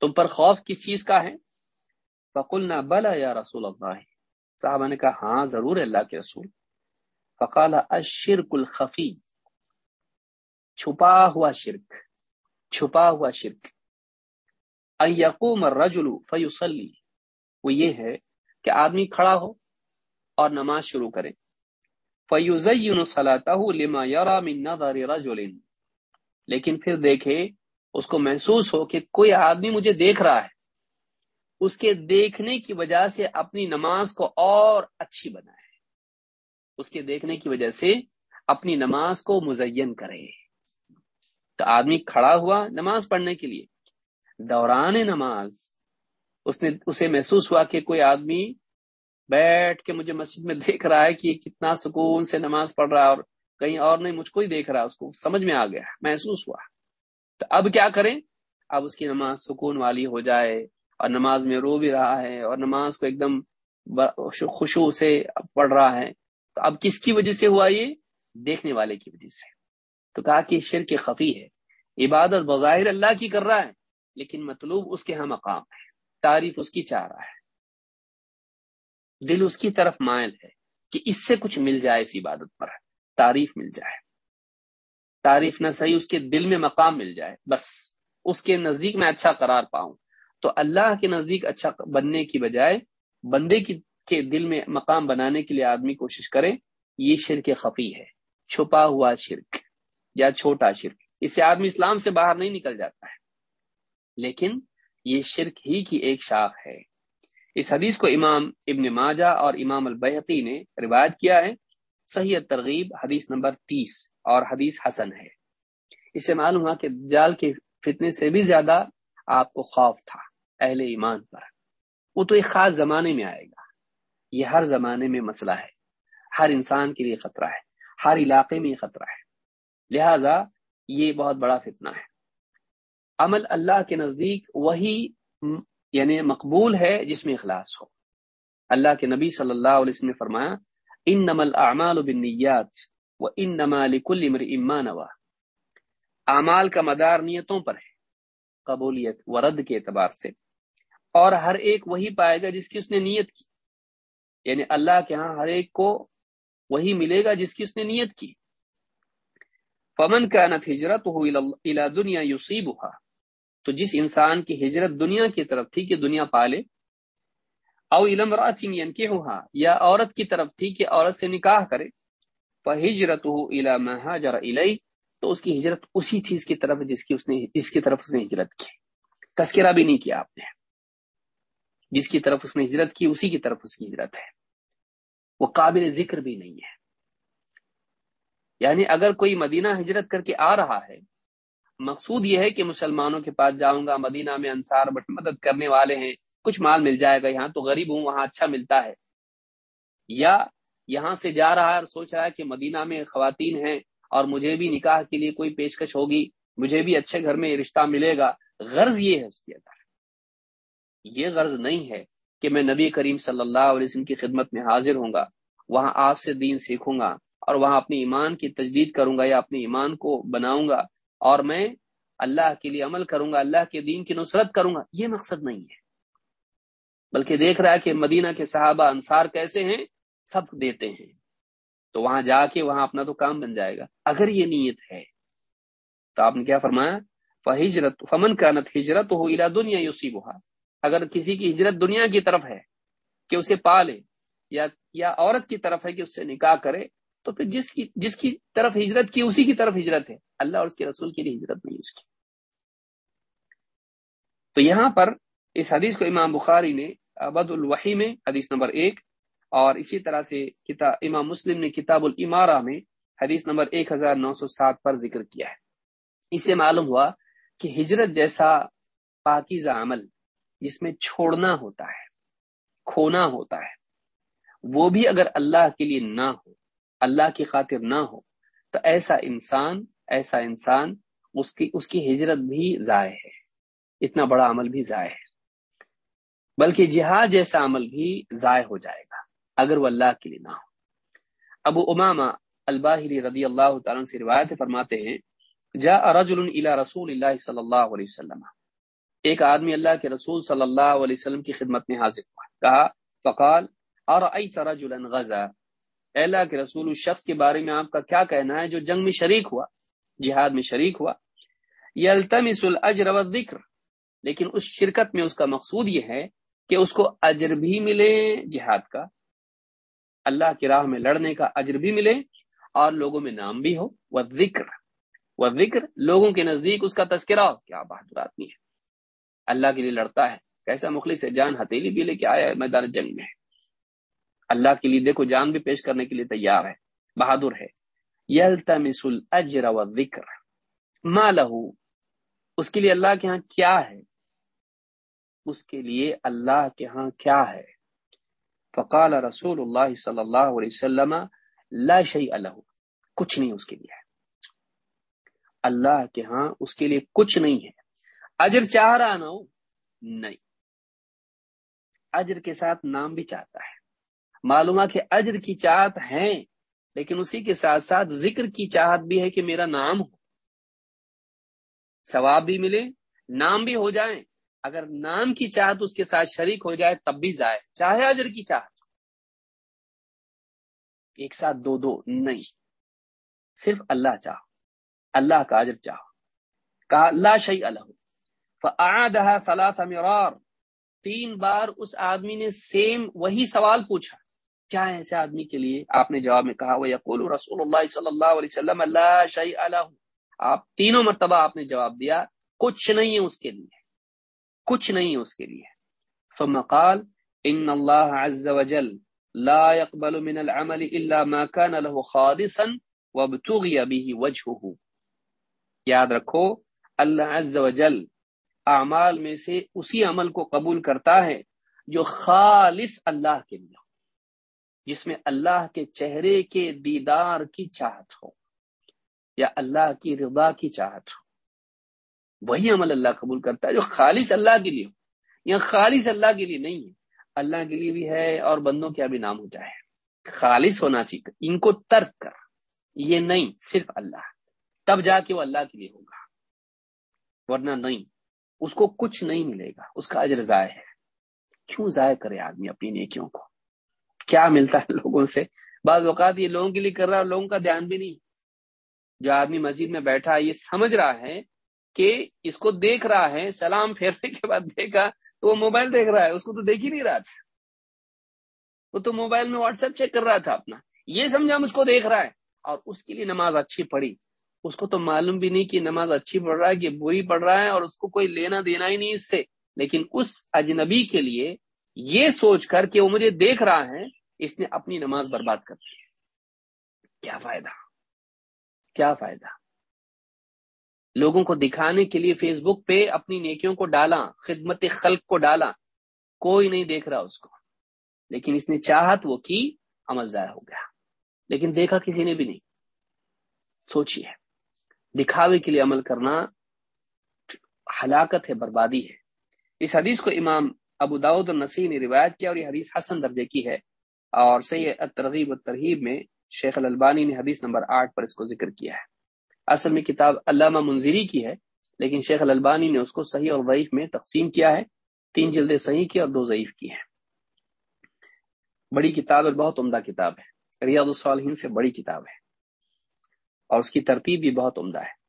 تم پر خوف کس چیز کا ہے؟ فقل نہ بلا یا رسول اللہ۔ صاحب نے کہا ہاں ضرور اللہ کے رسول۔ فقال اشرک الخفی، چھپا ہوا شرک۔ چھپا ہوا شرک۔ یقوم الرجل فیصلی۔ وہ یہ ہے کہ آدمی کھڑا ہو اور نماز شروع کرے۔ فیوزین لما من نظر رجل۔ لیکن پھر دیکھے، اس کو محسوس ہو کہ کوئی آدمی مجھے دیکھ رہا ہے۔ اس کے دیکھنے کی وجہ سے اپنی نماز کو اور اچھی بنائے۔ اس کے دیکھنے کی وجہ سے اپنی نماز کو مزین کرے۔ تو آدمی کھڑا ہوا نماز پڑھنے کے لیے، دوران نماز، اس نے، اسے محسوس ہوا کہ کوئی آدمی بیٹھ کے مجھے مسجد میں دیکھ رہا ہے کہ یہ کتنا سکون سے نماز پڑھ رہا ہے اور کہیں اور نہیں، مجھ کو ہی دیکھ رہا اس کو سمجھ میں آ گیا، محسوس ہوا۔ تو اب کیا کریں؟ اب اس کی نماز سکون والی ہو جائے اور نماز میں رو بھی رہا ہے اور نماز کو ایک دم خوشبو سے پڑھ رہا ہے۔ تو اب کس کی وجہ سے ہوا یہ؟ دیکھنے والے کی وجہ سے۔ تو کہا کہ شرک خفی ہے، عبادت بظاہر اللہ کی کر رہا ہے، لیکن مطلوب اس کے ہاں مقام ہے، تعریف اس کی چاہ رہا ہے۔ دل اس کی طرف مائل ہے کہ اس سے کچھ مل جائے اس عبادت پر، تعریف مل جائے۔ تعریف نہ صحیح اس کے دل میں مقام مل جائے، بس اس کے نزدیک میں اچھا قرار پاؤں۔ تو اللہ کے نزدیک اچھا بننے کی بجائے بندے کی کے دل میں مقام بنانے کے لیے آدمی کوشش کرے، یہ شرک خفی ہے، چھپا ہوا شرک۔ یا چھوٹا شرک، اس سے آدمی اسلام سے باہر نہیں نکل جاتا ہے۔ لیکن یہ شرک ہی کی ایک شاخ ہے۔ اس حدیث کو امام ابن ماجہ اور امام البحقی نے روایت کیا ہے۔ صحیح ترغیب حدیث نمبر تیس اور حدیث حسن ہے۔ اسے معلوم ہوا کہ جال کے فتنے سے بھی زیادہ آپ کو خوف تھا، اہل ایمان پر۔ وہ تو ایک خاص زمانے میں آئے گا۔ یہ ہر زمانے میں مسئلہ ہے۔ ہر انسان کے لیے خطرہ ہے۔ ہر علاقے میں خطرہ ہے۔ لہذا یہ بہت بڑا فتنہ ہے۔ عمل اللہ کے نزدیک وہی یعنی مقبول ہے جس میں اخلاص ہو۔ اللہ کے نبی صلی اللہ علیہ وسلم نے فرمایا ان نمل اعمال بالنیات و ان نمال کل امان اعمال کا مدار نیتوں پر ہے، قبولیت و رد کے اعتبار سے۔ اور ہر ایک وہی پائے گا جس کی اس نے نیت کی۔ یعنی اللہ کے ہاں ہر ایک کو وہی ملے گا جس کی اس نے نیت کی۔ فمن کا نت ہجرت ہو دنیا یوسیب تو جس انسان کی ہجرت دنیا کی طرف تھی کہ دنیا پالے او علم راچین کے ہوا یا عورت کی طرف تھی کہ عورت سے نکاح کرے ہجرت ہو الا مہاجر الئی تو اس کی ہجرت اسی چیز کی طرف، جس کی اس نے جس کی طرف اس نے ہجرت کی۔ تذکرہ بھی نہیں کیا آپ نے۔ جس کی طرف اس نے ہجرت کی، اسی کی طرف اس کی ہجرت ہے۔ وہ قابل ذکر بھی نہیں ہے۔ یعنی اگر کوئی مدینہ ہجرت کر کے آ رہا ہے، مقصود یہ ہے کہ مسلمانوں کے پاس جاؤں گا، مدینہ میں انصار بٹ مدد کرنے والے ہیں، کچھ مال مل جائے گا یہاں تو غریب ہوں، وہاں اچھا ملتا ہے۔ یا یہاں سے جا رہا ہے اور سوچ رہا ہے کہ مدینہ میں خواتین ہیں اور مجھے بھی نکاح کے لیے کوئی پیشکش ہوگی، مجھے بھی اچھے گھر میں رشتہ ملے گا۔ غرض یہ ہے اس کے اندر۔ یہ غرض نہیں ہے کہ میں نبی کریم صلی اللہ علیہ وسلم کی خدمت میں حاضر ہوں گا، وہاں آپ سے دین سیکھوں گا۔ اور وہاں اپنی ایمان کی تجدید کروں گا یا اپنے ایمان کو بناؤں گا اور میں اللہ کے لیے عمل کروں گا، اللہ کے دین کی نصرت کروں گا، یہ مقصد نہیں ہے۔ بلکہ دیکھ رہا ہے کہ مدینہ کے صحابہ انصار کیسے ہیں؟ سب دیتے ہیں۔ تو وہاں جا کے وہاں اپنا تو کام بن جائے گا۔ اگر یہ نیت ہے، تو آپ نے کیا فرمایا؟ فہجرت فمن کا نت ہجرت ہو الا دنیا یوسیب اگر کسی کی ہجرت دنیا کی طرف ہے، کہ اسے پالے، یا یا عورت کی طرف ہے کہ اس سے نکاح کرے تو پھر جس کی جس کی طرف ہجرت کی، اسی کی طرف ہجرت ہے۔ اللہ اور اس کے رسول کے لیے ہجرت نہیں اس کی۔ تو یہاں پر اس حدیث کو امام بخاری نے ابد الوحی میں، حدیث نمبر ایک، اور اسی طرح سے کتاب امام مسلم نے کتاب المارہ میں حدیث نمبر ایک ہزار نو سو سات پر ذکر کیا ہے۔ اس سے معلوم ہوا کہ ہجرت جیسا پاکیزہ عمل جس میں چھوڑنا ہوتا ہے، کھونا ہوتا ہے، وہ بھی اگر اللہ کے لیے نہ ہو اللہ کی خاطر نہ ہو، تو ایسا انسان ایسا انسان اس کی اس کی ہجرت بھی ضائع ہے۔ اتنا بڑا عمل بھی ضائع ہے۔ بلکہ جہاد جیسا عمل بھی ضائع ہو جائے گا، اگر وہ اللہ کے لیے نہ ہو۔ ابو اماما الباہری رضی اللہ تعالیٰ سے روایت فرماتے ہیں جا رجل الى رسول اللہ صلی اللہ علیہ وسلم۔ ایک آدمی اللہ کے رسول صلی اللہ علیہ وسلم کی خدمت میں حاضر ہوا۔ کہا، فقال اور رجلا غزا؟ اللہ کے رسول، اس شخص کے بارے میں آپ کا کیا کہنا ہے جو جنگ میں شریک ہوا، جہاد میں شریک ہوا؟ یلتمس الاجر والذکر۔ لیکن اس شرکت میں اس کا مقصود یہ ہے کہ اس کو اجر بھی ملے جہاد کا، اللہ کی راہ میں لڑنے کا اجر بھی ملے اور لوگوں میں نام بھی ہو۔ وہ ذکر وہ ذکر لوگوں کے نزدیک اس کا تذکرہ ہو۔ کیا بہادر آدمی ہے۔ اللہ کے لیے لڑتا ہے۔ کیسا مخلص ہے؟ جان ہتھیلی بھی لے کے آیا میدان جنگ میں۔ اللہ کے لیے دیکھو، جان بھی پیش کرنے کے لیے تیار ہے، بہادر ہے۔ یلتمس الاجر والذکر ما له اس کے لیے اللہ کے ہاں کیا ہے؟ اس کے لیے اللہ کے ہاں کیا ہے؟ فقال رسول اللہ صلی اللہ علیہ وسلم، لا شیء له کچھ نہیں اس کے لیے اللہ کے ہاں اس کے لیے کچھ نہیں ہے۔ اجر چاہ رہا نہ ہو، نہیں۔ اجر کے ساتھ نام بھی چاہتا ہے۔ معلومات کہ اجر کی چاہت ہے لیکن اسی کے ساتھ ساتھ ذکر کی چاہت بھی ہے کہ میرا نام ہو۔ ثواب بھی ملے، نام بھی ہو جائے اگر نام کی چاہت اس کے ساتھ شریک ہو جائے، تب بھی جائے چاہے اجر کی چاہت۔ ایک ساتھ دو دو نہیں۔ صرف اللہ چاہو اللہ کا اجر چاہو کہا، لا شی اللہ فعادها ثلاث مرار۔ تین بار اس آدمی نے سیم وہی سوال پوچھا۔ کیا ہے ایسے آدمی کے لیے؟ آپ نے جواب میں کہا وہ یقول رسول اللہ صلی اللہ علیہ وسلم اللہ شی اللہ آپ تینوں مرتبہ آپ نے جواب دیا، کچھ نہیں ہے اس کے لیے۔ کچھ نہیں ہے اس کے لیے۔ ثم قال ان اللہ عز وجل لا يقبل من العمل الا ما كان له خالصا وابتغي به وجهه۔ یاد رکھو، اللہ عز وجل اعمال میں سے اسی عمل کو قبول کرتا ہے جو خالص اللہ کے لیے جس میں اللہ کے چہرے کے دیدار کی چاہت ہو یا اللہ کی رضا کی چاہت ہو۔ وہی عمل اللہ قبول کرتا ہے جو خالص اللہ کے لیے ہو، یا خالص اللہ کے لیے نہیں ہے۔ اللہ کے لیے بھی ہے اور بندوں کیا بھی نام ہو جائے خالص ہونا چاہیے، ان کو ترک کر۔ یہ نہیں، صرف اللہ۔ تب جا کے وہ اللہ کے لیے ہوگا۔ ورنہ نہیں، اس کو کچھ نہیں ملے گا۔ اس کا اجر ضائع ہے۔ کیوں ضائع کرے آدمی اپنی نیکیوں کو؟ کیا ملتا ہے لوگوں سے؟ بعض اوقات یہ لوگوں کے لیے کر رہا ہے لوگوں کا دھیان بھی نہیں۔ جو آدمی مسجد میں بیٹھا یہ سمجھ رہا ہے کہ اس کو دیکھ رہا ہے، سلام پھیرنے کے بعد دیکھا تو وہ موبائل دیکھ رہا ہے، اس کو تو دیکھ ہی نہیں رہا تھا۔ وہ تو موبائل میں واٹس ایپ چیک کر رہا تھا اپنا۔ یہ سمجھا مجھ کو دیکھ رہا ہے۔ اور اس کے لیے نماز اچھی پڑھی۔ اس کو تو معلوم بھی نہیں کہ نماز اچھی پڑھ رہا ہے کہ بری پڑھ رہا ہے اور اس کو کوئی لینا دینا ہی نہیں اس سے۔ لیکن اس اجنبی کے لیے یہ سوچ کر کہ وہ مجھے دیکھ رہا ہے، اس نے اپنی نماز برباد کر دی۔ کیا فائدہ؟ کیا فائدہ؟ لوگوں کو دکھانے کے لیے فیس بک پہ اپنی نیکیوں کو ڈالا، خدمت خلق کو ڈالا، کوئی نہیں دیکھ رہا اس کو۔ لیکن اس نے چاہت وہ کی، عمل ضائع ہو گیا۔ لیکن دیکھا کسی نے بھی نہیں۔ سوچیے۔ دکھاوے کے لیے عمل کرنا ہلاکت ہے، بربادی ہے۔ اس حدیث کو امام ابو داود اور نسی نے روایت کیا اور یہ حدیث حسن درجے کی ہے۔ اور صحیح ترغیب و ترغیب میں شیخ الالبانی نے حدیث نمبر آٹھ پر اس کو ذکر کیا ہے۔ اصل میں کتاب علامہ منظری کی ہے، لیکن شیخ الالبانی نے اس کو صحیح اور ضعیف میں تقسیم کیا ہے۔ تین جلدیں صحیح کی اور دو ضعیف کی ہیں۔ بڑی کتاب ہے بہت عمدہ کتاب ہے۔ ریاض الصالحین سے بڑی کتاب ہے۔ اور اس کی ترتیب بھی بہت عمدہ ہے۔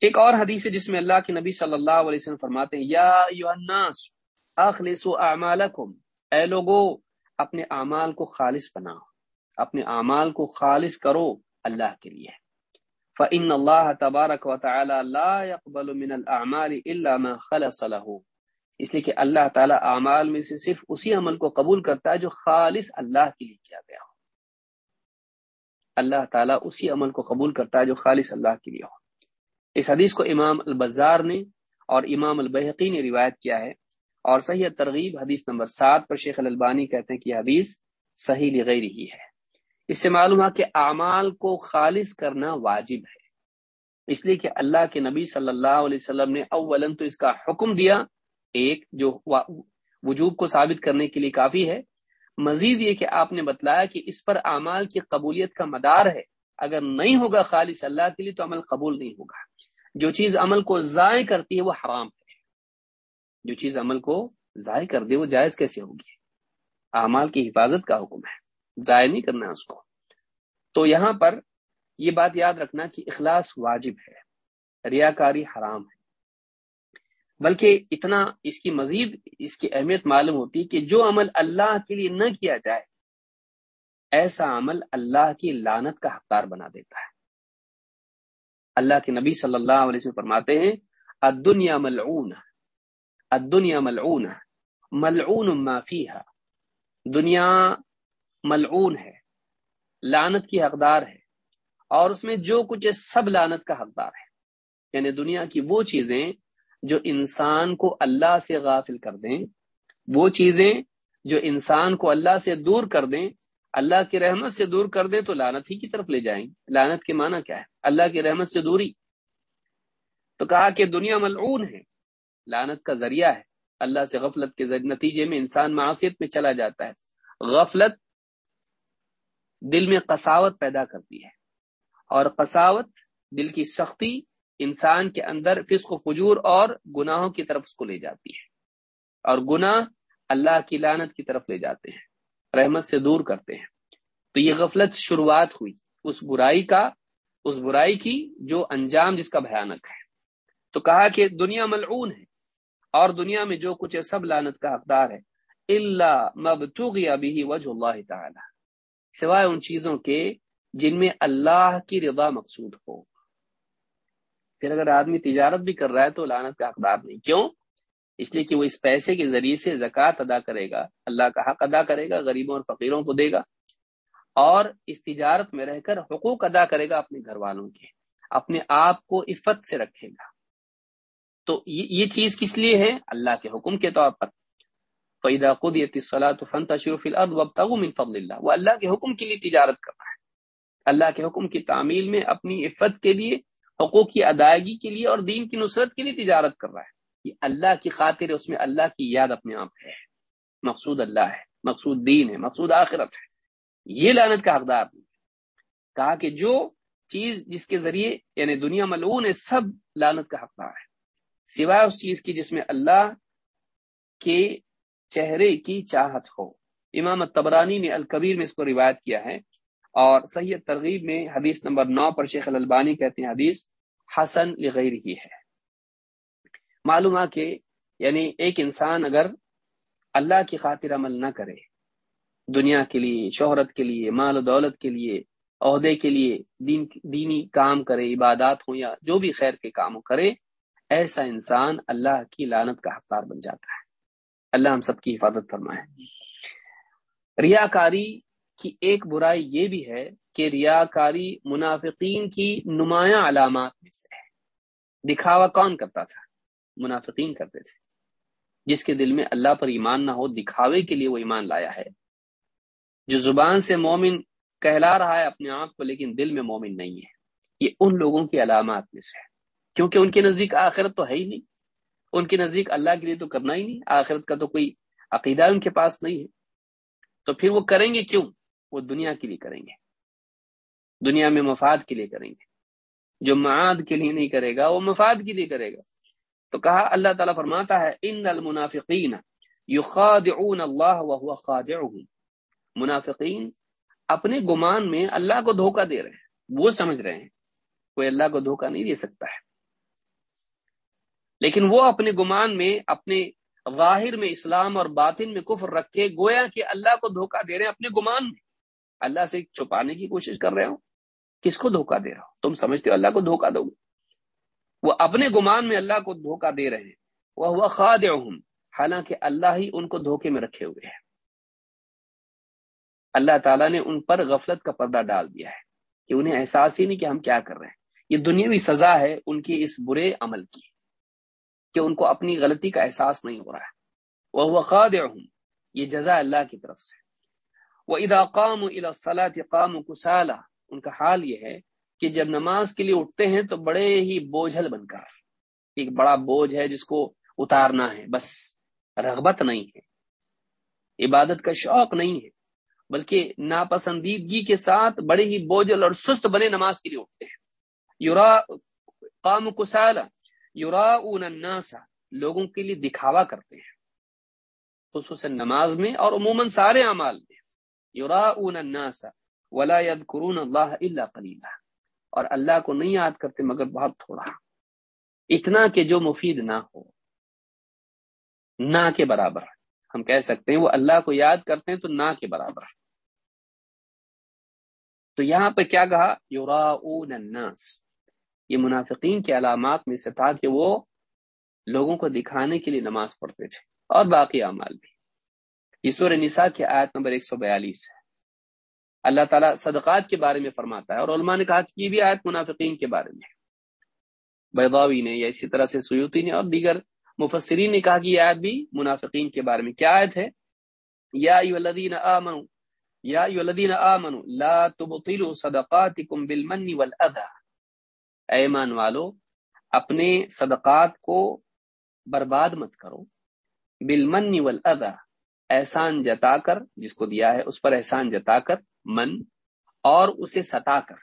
ایک اور حدیث ہے جس میں اللہ کے نبی صلی اللہ علیہ وسلم فرماتے ہیں، یا الناس اخلصوا اعمالکم۔ اے لوگو، اپنے اعمال کو خالص بناؤ، اپنے اعمال کو خالص کرو اللہ کے لیے۔ فإن اللہ تبارک و تعالی لا يقبل من الاعمال الا ما خلص له۔ اس لیے کہ اللہ تعالی اعمال میں سے صرف اسی عمل کو قبول کرتا ہے جو خالص اللہ کے لیے کیا گیا ہو۔ اللہ تعالیٰ اسی عمل کو قبول کرتا ہے جو خالص اللہ کے لیے ہو۔ اس حدیث کو امام البزار نے اور امام البحقی نے روایت کیا ہے اور صحیح ترغیب حدیث نمبر سات پر شیخ البانی کہتے ہیں کہ یہ حدیث صحیح لغیر ہی ہے۔ اس سے معلوم ہے کہ اعمال کو خالص کرنا واجب ہے۔ اس لیے کہ اللہ کے نبی صلی اللہ علیہ وسلم نے اولن تو اس کا حکم دیا، ایک جو وجوب کو ثابت کرنے کے لیے کافی ہے۔ مزید یہ کہ آپ نے بتلایا کہ اس پر اعمال کی قبولیت کا مدار ہے۔ اگر نہیں ہوگا خالص اللہ کے لیے تو عمل قبول نہیں ہوگا۔ جو چیز عمل کو ضائع کرتی ہے وہ حرام ہے۔ جو چیز عمل کو ضائع کر دے وہ جائز کیسے ہوگی؟ اعمال کی حفاظت کا حکم ہے، ضائع نہیں کرنا اس کو۔ تو یہاں پر یہ بات یاد رکھنا کہ اخلاص واجب ہے، ریاکاری حرام ہے۔ بلکہ اتنا اس کی مزید، اس کی اہمیت معلوم ہوتی کہ جو عمل اللہ کے لیے نہ کیا جائے، ایسا عمل اللہ کی لانت کا حقدار بنا دیتا ہے۔ اللہ کے نبی صلی اللہ علیہ وسلم فرماتے ہیں، الدنیا ملعون الدنیا ملعون ملعون ما فیہا، دنیا ملعون ہے لانت کی حقدار ہے، اور اس میں جو کچھ ہے، سب لانت کا حقدار ہے۔ یعنی دنیا کی وہ چیزیں جو انسان کو اللہ سے غافل کر دیں، وہ چیزیں جو انسان کو اللہ سے دور کر دیں اللہ کی رحمت سے دور کر دیں تو لانت ہی کی طرف لے جائیں لانت کے معنی کیا ہے؟ اللہ کی رحمت سے دوری۔ تو کہا کہ دنیا ملعون ہے۔ لانت کا ذریعہ ہے۔ اللہ سے غفلت کے نتیجے میں انسان معاشیت میں چلا جاتا ہے۔ غفلت دل میں قساوت پیدا کرتی ہے۔ اور قساوت دل کی سختی انسان کے اندر فسق و فجور اور گناہوں کی طرف اس کو لے جاتی ہے۔ اور گناہ اللہ کی لانت کی طرف لے جاتے ہیں۔ رحمت سے دور کرتے ہیں۔ تو یہ غفلت شروعات ہوئی۔ اس برائی کا، اس برائی کی جو انجام جس کا بھیانک ہے۔ تو کہا کہ دنیا ملعون ہے اور دنیا میں جو کچھ ہے سب لانت کا حقدار ہے۔ اللہ مبتغی ابھی وجہ اللہ تعالی۔ سوائے ان چیزوں کے جن میں اللہ کی رضا مقصود ہو۔ پھر اگر آدمی تجارت بھی کر رہا ہے تو لانت کا حقدار نہیں۔ کیوں؟ اس لیے کہ وہ اس پیسے کے ذریعے سے زکوٰۃ ادا کرے گا، اللہ کا حق ادا کرے گا، غریبوں اور فقیروں کو دے گا، اور اس تجارت میں رہ کر حقوق ادا کرے گا اپنے گھر والوں کے، اپنے آپ کو عفت سے رکھے گا۔ تو یہ چیز کس لیے ہے؟ اللہ کے حکم کے طور پر۔ فیدا قدیت فن تشریف فضل اللہ وہ اللہ کے حکم کے لیے تجارت کر رہا ہے۔ اللہ کے حکم کی تعمیل میں اپنی عفت کے لیے، حقوق کی ادائیگی کے لیے اور دین کی نصرت کے لیے تجارت کر رہا ہے۔ یہ اللہ کی خاطر اس میں اللہ کی یاد اپنے آپ ہے۔ مقصود اللہ ہے، مقصود دین ہے، مقصود آخرت ہے۔ یہ لانت کا حقدار نہیں کہا کہ جو چیز جس کے ذریعے یعنی دنیا ملعون ہے سب لانت کا حقدار ہے، سوائے اس چیز کی جس میں اللہ کے چہرے کی چاہت ہو۔ امام تبرانی نے الکبیر میں اس کو روایت کیا ہے اور صحیح ترغیب میں حدیث نمبر نو پر شیخ البانی کہتے ہیں، حدیث حسن لغیر ہی ہے۔ معلوم ہے کہ یعنی ایک انسان اگر اللہ کی خاطر عمل نہ کرے، دنیا کے لیے، شہرت کے لیے، مال و دولت کے لیے، عہدے کے لیے، دین، دینی کام کرے، عبادات ہوں یا جو بھی خیر کے کام ہو کرے، ایسا انسان اللہ کی لانت کا حقدار بن جاتا ہے۔ اللہ ہم سب کی حفاظت فرمائے۔ ریاکاری کی ایک برائی یہ بھی ہے کہ ریاکاری منافقین کی نمایاں علامات میں سے ہے۔ دکھاوا کون کرتا تھا؟ منافقین کرتے تھے۔ جس کے دل میں اللہ پر ایمان نہ ہو، دکھاوے کے لیے وہ ایمان لایا ہے۔ جو زبان سے مومن کہلا رہا ہے اپنے آپ کو، لیکن دل میں مومن نہیں ہے۔ یہ ان لوگوں کی علامات میں سے ہے۔ کیونکہ ان کے نزدیک آخرت تو ہے ہی نہیں۔ ان کے نزدیک اللہ کے لیے تو کرنا ہی نہیں۔ آخرت کا تو کوئی عقیدہ ان کے پاس نہیں ہے۔ تو پھر وہ کریں گے کیوں؟ وہ دنیا کے لیے کریں گے۔ دنیا میں مفاد کے لیے کریں گے۔ جو معاد کے لیے نہیں کرے گا، وہ مفاد کے لیے کرے گا۔ تو کہا، اللہ تعالیٰ فرماتا ہے ان المنافقین یخادعون اللہ وهو خادعهم. منافقین اپنے گمان میں اللہ کو دھوکہ دے رہے ہیں، وہ سمجھ رہے ہیں، کوئی اللہ کو دھوکہ نہیں دے سکتا ہے۔ لیکن وہ اپنے گمان میں، اپنے ظاہر میں اسلام اور باطن میں کفر رکھے، گویا کہ اللہ کو دھوکہ دے رہے ہیں اپنے گمان میں۔ اللہ سے چھپانے کی کوشش کر رہے ہو، کس کو دھوکہ دے رہا ہو؟ تم سمجھتے ہو اللہ کو دھوکہ دو گے۔ وہ اپنے گمان میں اللہ کو دھوکہ دے رہے ہیں۔ وہ خاد حالانکہ اللہ ہی ان کو دھوکے میں رکھے ہوئے ہیں۔ اللہ تعالیٰ نے ان پر غفلت کا پردہ ڈال دیا ہے کہ انہیں احساس ہی نہیں کہ ہم کیا کر رہے ہیں۔ یہ دنیاوی سزا ہے ان کی اس برے عمل کی، کہ ان کو اپنی غلطی کا احساس نہیں ہو رہا ہے۔ وہ وقاد یہ جزا اللہ کی طرف سے۔ وہ اداقام الاصلاۃ قام کسالہ ان کا حال یہ ہے کہ جب نماز کے لیے اٹھتے ہیں تو بڑے ہی بوجھل بن کر، ایک بڑا بوجھ ہے جس کو اتارنا ہے، بس رغبت نہیں ہے، عبادت کا شوق نہیں ہے، بلکہ ناپسندیدگی کے ساتھ بڑے ہی بوجھل اور سست بنے نماز کے لیے اٹھتے ہیں۔ یورا قام کسالہ یورا الناس، لوگوں کے لیے دکھاوا کرتے ہیں۔ خصوصاً نماز میں اور عموماً سارے اعمال میں۔ یورا الناس، ولا يذكرون اللہ اللہ قلیلہ اور اللہ کو نہیں یاد کرتے مگر بہت تھوڑا۔ اتنا کہ جو مفید نہ ہو۔ نہ کے برابر۔ ہم کہہ سکتے ہیں وہ اللہ کو یاد کرتے ہیں تو نہ کے برابر۔ تو یہاں پہ کیا کہا؟ یوراؤن الناس۔ یہ منافقین کے علامات میں سے تھا کہ وہ لوگوں کو دکھانے کے لیے نماز پڑھتے تھے اور باقی اعمال بھی۔ یہ سور نساء کی آیت نمبر 142 ہے۔ اللہ تعالیٰ صدقات کے بارے میں فرماتا ہے اور علماء نے کہا کہ یہ بھی آیت منافقین کے بارے میں بیضاوی نے یا اسی طرح سے سیوتی نے اور دیگر مفسرین نے کہا کہ یہ آیت بھی منافقین کے بارے میں۔ کیا آیت ہے؟ یا الذین یا الذین آمنوا، لا تبطلوا صدقاتکم بالمن والاذى ایمان والو، اپنے صدقات کو برباد مت کرو۔ بالمن والاذى احسان جتا کر، جس کو دیا ہے، اس پر احسان جتا کر، من، اور اسے ستا کر۔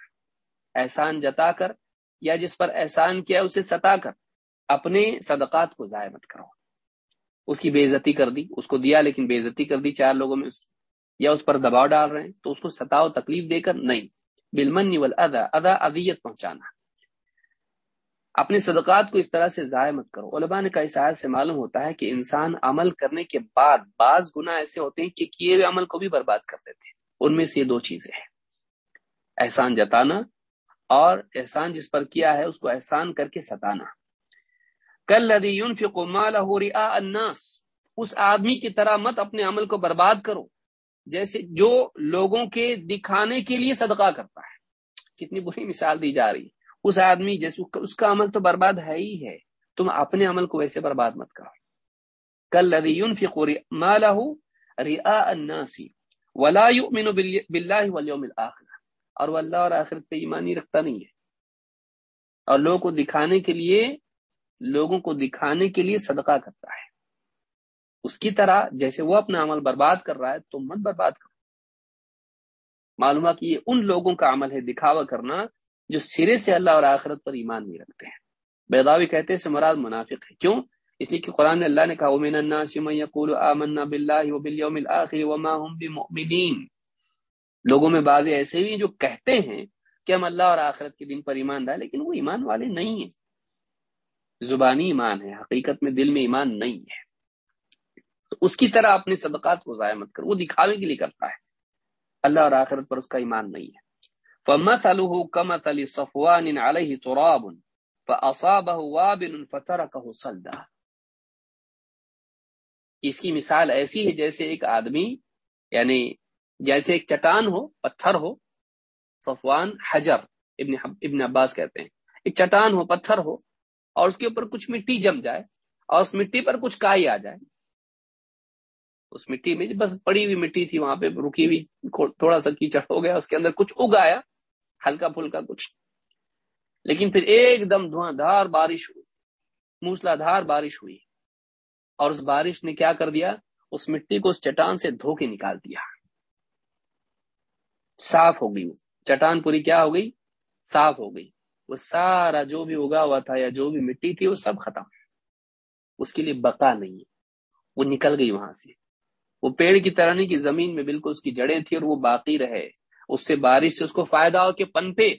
احسان جتا کر، یا جس پر احسان کیا اسے ستا کر۔ اپنے صدقات کو ضائع مت کرو۔ اس کی بے عزتی کر دی، اس کو دیا لیکن بے عزتی کر دی چار لوگوں میں اس کی یا اس پر دباؤ ڈال رہے ہیں تو اس کو ستاؤ تکلیف دے کر، نہیں۔ بالمن ادا ادا ادیت پہنچانا۔ اپنے صدقات کو اس طرح سے ضائع مت کرو۔ علماء نے کا اس سے معلوم ہوتا ہے کہ انسان عمل کرنے کے بعد بعض گنا ایسے ہوتے ہیں کہ کیے ہوئے عمل کو بھی برباد کر دیتے ہیں۔ ان میں سے یہ دو چیزیں ہیں۔ احسان جتانا اور احسان جس پر کیا ہے، اس کو احسان کر کے ستانا۔ کل لدی الناس۔ اس آدمی کی طرح مت اپنے عمل کو برباد کرو، جیسے جو لوگوں کے دکھانے کے لیے صدقہ کرتا ہے۔ کتنی بری مثال دی جا رہی ہے۔ اس آدمی جیسے اس کا عمل تو برباد ہے ہی ہے۔ تم اپنے عمل کو ویسے برباد مت کرو۔ کل لدی الناس ولا يؤمن بالله واليوم الاخر۔ اور وہ اللہ اور آخرت پہ ایمان ہی رکھتا نہیں ہے۔ اور لوگوں کو دکھانے کے لیے لوگوں کو دکھانے کے لیے صدقہ کرتا ہے۔ اس کی طرح جیسے وہ اپنا عمل برباد کر رہا ہے تو مت برباد کرو۔ معلومات یہ ان لوگوں کا عمل ہے، دکھاوا کرنا جو سرے سے اللہ اور آخرت پر ایمان نہیں رکھتے ہیں۔ بیداوی کہتے ہیں مراد منافق ہے۔ کیوں؟ اس لیے کہ قرآن نے اللہ نے کہا، ومن الناس من يقول آمنا بالله وباليوم الاخر وما هم بمؤمنين۔ لوگوں میں بعض ایسے بھی جو کہتے ہیں کہ ہم اللہ اور آخرت کے دن پر ایمان دار لیکن وہ ایمان والے نہیں ہیں۔ زبانی ایمان ہے، حقیقت میں دل میں ایمان نہیں ہے۔ اس کی طرح اپنے صدقات کو ضائع مت کر، وہ دکھاوے کے لیے کرتا ہے۔ اللہ اور آخرت پر اس کا ایمان نہیں ہے۔ فمثله كمثل صفوان عليه تراب فاصابه وابل فتركه صلدا۔ اس کی مثال ایسی ہے جیسے ایک آدمی یعنی جیسے ایک چٹان ہو، پتھر ہو، صفوان حجر، ابن ابن عباس کہتے ہیں۔ ایک چٹان ہو، پتھر ہو، اور اس کے اوپر کچھ مٹی جم جائے، اور اس مٹی پر کچھ کائی آ جائے۔ اس مٹی میں بس پڑی ہوئی مٹی تھی، وہاں پہ رکی ہوئی، تھوڑا سا کیچڑ ہو گیا، اس کے اندر کچھ اگ آیا ہلکا پھلکا کچھ۔ لیکن پھر ایک دم دھواں دھار بارش ہوئی، موسلا دھار بارش ہوئی۔ اور اس بارش نے کیا کر دیا؟ اس مٹی کو اس چٹان سے دھو کے نکال دیا۔ صاف ہو گئی وہ۔ چٹان پوری کیا ہو گئی؟ صاف ہو گئی۔ وہ سارا جو بھی اگا ہوا تھا یا جو بھی مٹی تھی، وہ سب ختم۔ اس کے لیے بقا نہیں ہے۔ وہ نکل گئی وہاں سے۔ وہ پیڑ کی طرح نہیں کہ زمین میں بالکل اس کی جڑیں تھی اور وہ باقی رہے۔ اس سے بارش سے اس کو فائدہ ہو کہ پن پہ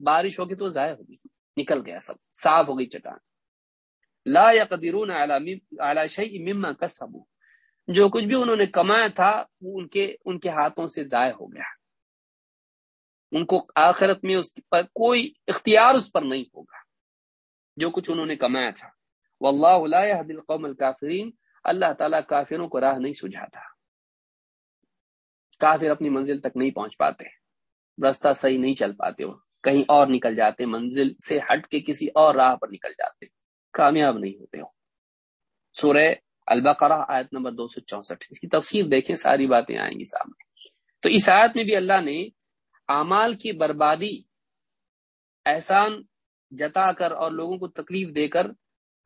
بارش ہوگی تو ضائع ہوگی۔ نکل گیا سب۔ صاف ہو گئی چٹان۔ لا يقدرون على شيء مما كسبوا جو کچھ بھی انہوں نے کمایا تھا، وہ ان کے ان کے ہاتھوں سے ضائع ہو گیا۔ ان کو آخرت میں اس پر کوئی اختیار اس پر نہیں ہوگا۔ جو کچھ انہوں نے کمایا تھا۔ واللہ لا يهدي القوم الكافرین اللہ تعالیٰ کافروں کو راہ نہیں سجھاتا۔ کافر اپنی منزل تک نہیں پہنچ پاتے۔ راستہ صحیح نہیں چل پاتے۔ وہ کہیں اور نکل جاتے، منزل سے ہٹ کے کسی اور راہ پر نکل جاتے۔ کامیاب نہیں ہوتے ہو سورہ البقرہ آیت نمبر دو سو چونسٹھ۔ اس کی تفصیل دیکھیں، ساری باتیں آئیں گی سامنے۔ تو اس آیت میں بھی اللہ نے اعمال کی بربادی، احسان جتا کر اور لوگوں کو تکلیف دے کر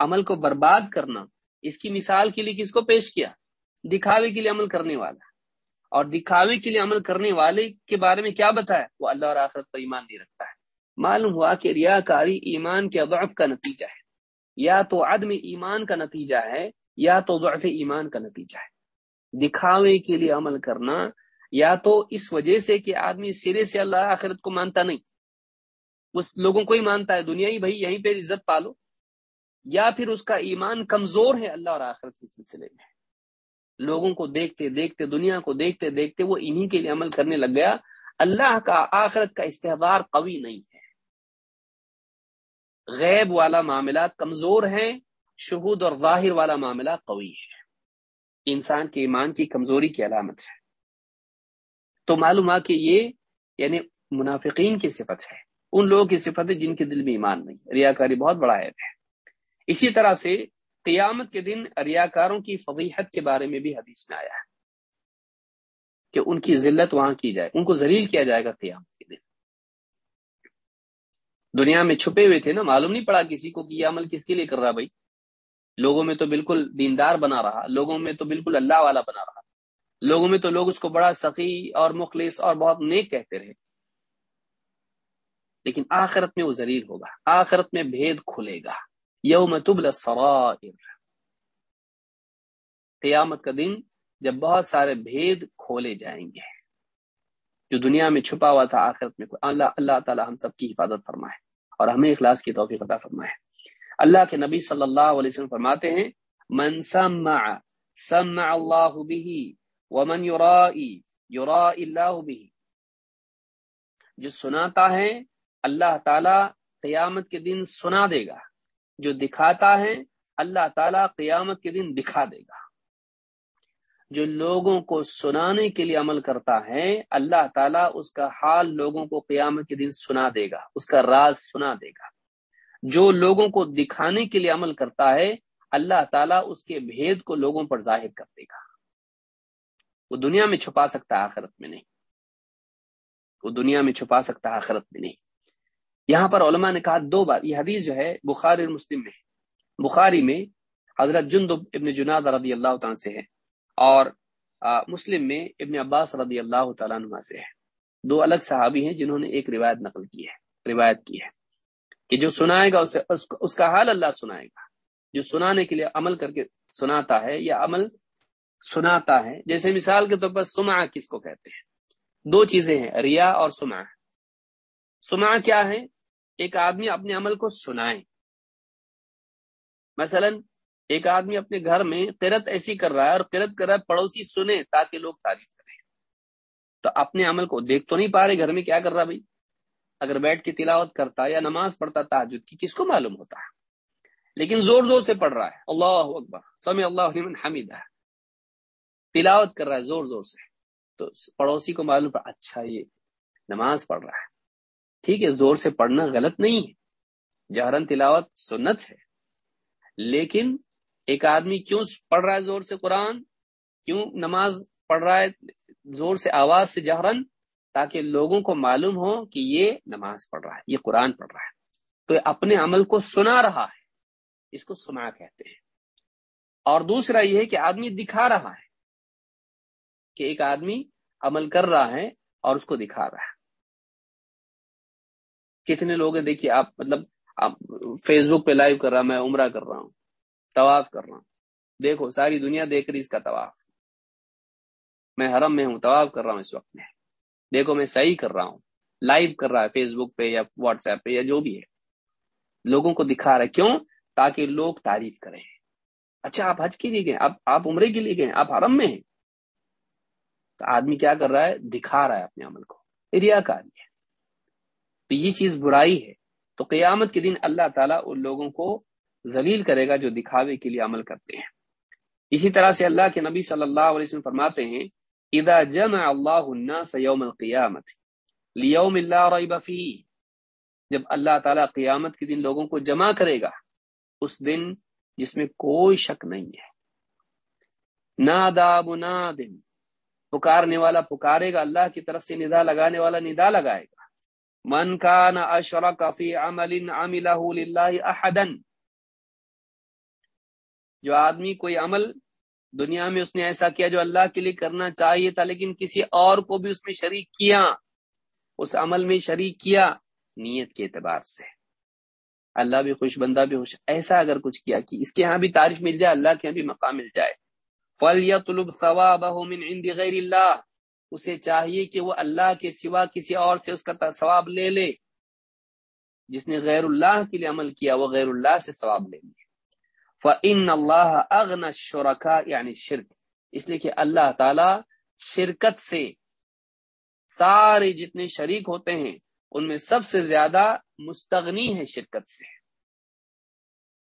عمل کو برباد کرنا، اس کی مثال کے لیے کس کو پیش کیا؟ دکھاوے کے لیے عمل کرنے والا۔ اور دکھاوے کے لیے عمل کرنے والے کے بارے میں کیا بتایا؟ وہ اللہ اور آخرت پر ایمان نہیں رکھتا ہے۔ معلوم ہوا کہ ریا کاری ایمان کے ضعف کا نتیجہ ہے۔ یا تو عدم ایمان کا نتیجہ ہے، یا تو ضعف ایمان کا نتیجہ ہے۔ دکھاوے کے لیے عمل کرنا یا تو اس وجہ سے کہ آدمی سرے سے اللہ آخرت کو مانتا نہیں۔ اس لوگوں کو ہی مانتا ہے، دنیا ہی بھائی، یہیں پہ عزت پالو۔ یا پھر اس کا ایمان کمزور ہے اللہ اور آخرت کے سلسلے میں۔ لوگوں کو دیکھتے دیکھتے دنیا کو دیکھتے دیکھتے وہ انہی کے لیے عمل کرنے لگ گیا۔ اللہ کا آخرت کا استحبار قوی نہیں ہے۔ غیب والا معاملہ کمزور ہے شہود اور ظاہر والا معاملہ قوی ہے۔ انسان کے ایمان کی کمزوری کی علامت ہے۔ تو معلوم کہ یہ یعنی منافقین کی صفت ہے۔ ان لوگوں کی صفت ہے جن کے دل میں ایمان نہیں۔ ریاکاری بہت بڑا عیب ہے۔ اسی طرح سے قیامت کے دن ریاکاروں کی فضیحت کے بارے میں بھی حدیث میں آیا ہے کہ ان کی ذلت وہاں کی جائے، ان کو ذلیل کیا جائے گا قیامت کے دن۔ دنیا میں چھپے ہوئے تھے نا، معلوم نہیں پڑا کسی کو کہ یہ عمل کس کے لیے کر رہا بھائی۔ لوگوں میں تو بالکل دیندار بنا رہا، لوگوں میں تو بالکل اللہ والا بنا رہا۔ لوگوں میں تو لوگ اس کو بڑا سخی اور مخلص اور بہت نیک کہتے رہے۔ لیکن آخرت میں وہ ذلیل ہوگا، آخرت میں بھید کھلے گا۔ یوم تبل السرائر۔ قیامت کا دن جب بہت سارے بھید کھولے جائیں گے۔ جو دنیا میں چھپا ہوا تھا، آخرت میں اللہ اللہ تعالی ہم سب کی حفاظت فرمائے اور ہمیں اخلاص کی توفیق عطا فرمائے۔ اللہ کے نبی صلی اللہ علیہ وسلم فرماتے ہیں، من سمع سمع اللہ به ومن يرائی يرائی اللہ به جو سناتا ہے، اللہ تعالی قیامت کے دن سنا دے گا۔ جو دکھاتا ہے، اللہ تعالیٰ قیامت کے دن دکھا دے گا۔ جو لوگوں کو سنانے کے لیے عمل کرتا ہے، اللہ تعالیٰ اس کا حال لوگوں کو قیامت کے دن سنا دے گا، اس کا راز سنا دے گا۔ جو لوگوں کو دکھانے کے لیے عمل کرتا ہے، اللہ تعالیٰ اس کے بھید کو لوگوں پر ظاہر کر دے گا۔ وہ دنیا میں چھپا سکتا ہے، آخرت میں نہیں۔ وہ دنیا میں چھپا سکتا ہے، آخرت میں نہیں۔ یہاں پر علماء نے کہا دو بار، یہ حدیث جو ہے بخاری اور مسلم میں بخاری میں حضرت جند ابن جناد رضی اللہ تعالیٰ سے ہے اور مسلم میں ابن عباس رضی اللہ تعالیٰ عنہ سے ہے۔ دو الگ صحابی ہیں جنہوں نے ایک روایت نقل کی ہے، روایت کی ہے کہ جو سنائے گا، اسے، اس کا حال اللہ سنائے گا۔ جو سنانے کے لیے عمل کر کے سناتا ہے یا عمل سناتا ہے، جیسے مثال کے طور پر سما کس کو کہتے ہیں؟ دو چیزیں ہیں، ریا اور سما سما کیا ہے؟ ایک آدمی اپنے عمل کو سنائے۔ مثلا، ایک آدمی اپنے گھر میں قرت ایسی کر رہا ہے اور قرت کر رہا ہے پڑوسی سنے تاکہ لوگ تعریف کریں۔ تو اپنے عمل کو دیکھ تو نہیں پا رہے گھر میں کیا کر رہا بھائی؟ اگر بیٹھ کے تلاوت کرتا یا نماز پڑھتا تاجد کی، کس کو معلوم ہوتا؟ ہے لیکن زور زور سے پڑھ رہا ہے۔ اللہ اکبر سمی اللہ حمید ہے۔ تلاوت کر رہا ہے زور زور سے۔ تو پڑوسی کو معلوم پڑا اچھا یہ نماز پڑھ رہا ہے۔ ٹھیک ہے، زور سے پڑھنا غلط نہیں ہے۔ جہرن تلاوت سنت ہے۔ لیکن ایک آدمی کیوں پڑھ رہا ہے زور سے قرآن؟ کیوں نماز پڑھ رہا ہے زور سے آواز سے جہرن تاکہ لوگوں کو معلوم ہو کہ یہ نماز پڑھ رہا ہے، یہ قرآن پڑھ رہا ہے۔ تو اپنے عمل کو سنا رہا ہے۔ اس کو سنا کہتے ہیں۔ اور دوسرا یہ ہے کہ آدمی دکھا رہا ہے کہ ایک آدمی عمل کر رہا ہے اور اس کو دکھا رہا ہے۔ کتنے لوگ ہیں؟ دیکھیے، آپ مطلب آپ فیس بک پہ لائیو کر رہا، میں عمرہ کر رہا ہوں، طواف کر رہا ہوں۔ دیکھو، ساری دنیا دیکھ رہی اس کا طواف۔ میں حرم میں ہوں، طواف کر رہا ہوں اس وقت میں۔ دیکھو، میں صحیح کر رہا ہوں۔ لائیو کر رہا ہے فیس بک پہ یا واٹس ایپ پہ یا جو بھی ہے۔ لوگوں کو دکھا رہا ہے۔ کیوں؟ تاکہ لوگ تعریف کریں۔ اچھا آپ حج کے لیے گئے؟ آپ آپ عمرے کے لیے گئے؟ آپ حرم میں ہیں؟ تو آدمی کیا کر رہا ہے؟ دکھا رہا ہے اپنے عمل کو۔ ریا کاری ہے۔ تو یہ چیز برائی ہے۔ تو قیامت کے دن اللہ تعالیٰ ان لوگوں کو ذلیل کرے گا جو دکھاوے کے لیے عمل کرتے ہیں۔ اسی طرح سے اللہ کے نبی صلی اللہ علیہ وسلم فرماتے ہیں، اذا جمع اللہ الناس یوم القیامت لیوم اللہ ریب فیہ۔ جب اللہ تعالیٰ قیامت کے دن لوگوں کو جمع کرے گا، اس دن جس میں کوئی شک نہیں ہے۔ نادا منادن۔ پکارنے والا پکارے گا، اللہ کی طرف سے ندا لگانے والا ندا لگائے گا۔ من کان اشرک فی عمل عملہ للہ احدا جو آدمی کوئی عمل دنیا میں اس نے ایسا کیا جو اللہ کے لیے کرنا چاہیے تھا لیکن کسی اور کو بھی اس میں شریک کیا، اس عمل میں شریک کیا نیت کے اعتبار سے۔ اللہ بھی خوش بندہ بھی خوش، ایسا اگر کچھ کیا کہ اس کے ہاں بھی تعریف مل جائے، اللہ کے ہاں بھی مقام مل جائے۔ فل یا طلب غیر اللہ اسے چاہیے کہ وہ اللہ کے سوا کسی اور سے اس کا ثواب لے لے۔ جس نے غیر اللہ کے لیے عمل کیا، وہ غیر اللہ سے ثواب لے لے۔ فن اللہ اغن شرکا یعنی شرک اس لیے کہ اللہ تعالی شرکت سے سارے جتنے شریک ہوتے ہیں، ان میں سب سے زیادہ مستغنی ہے شرکت سے۔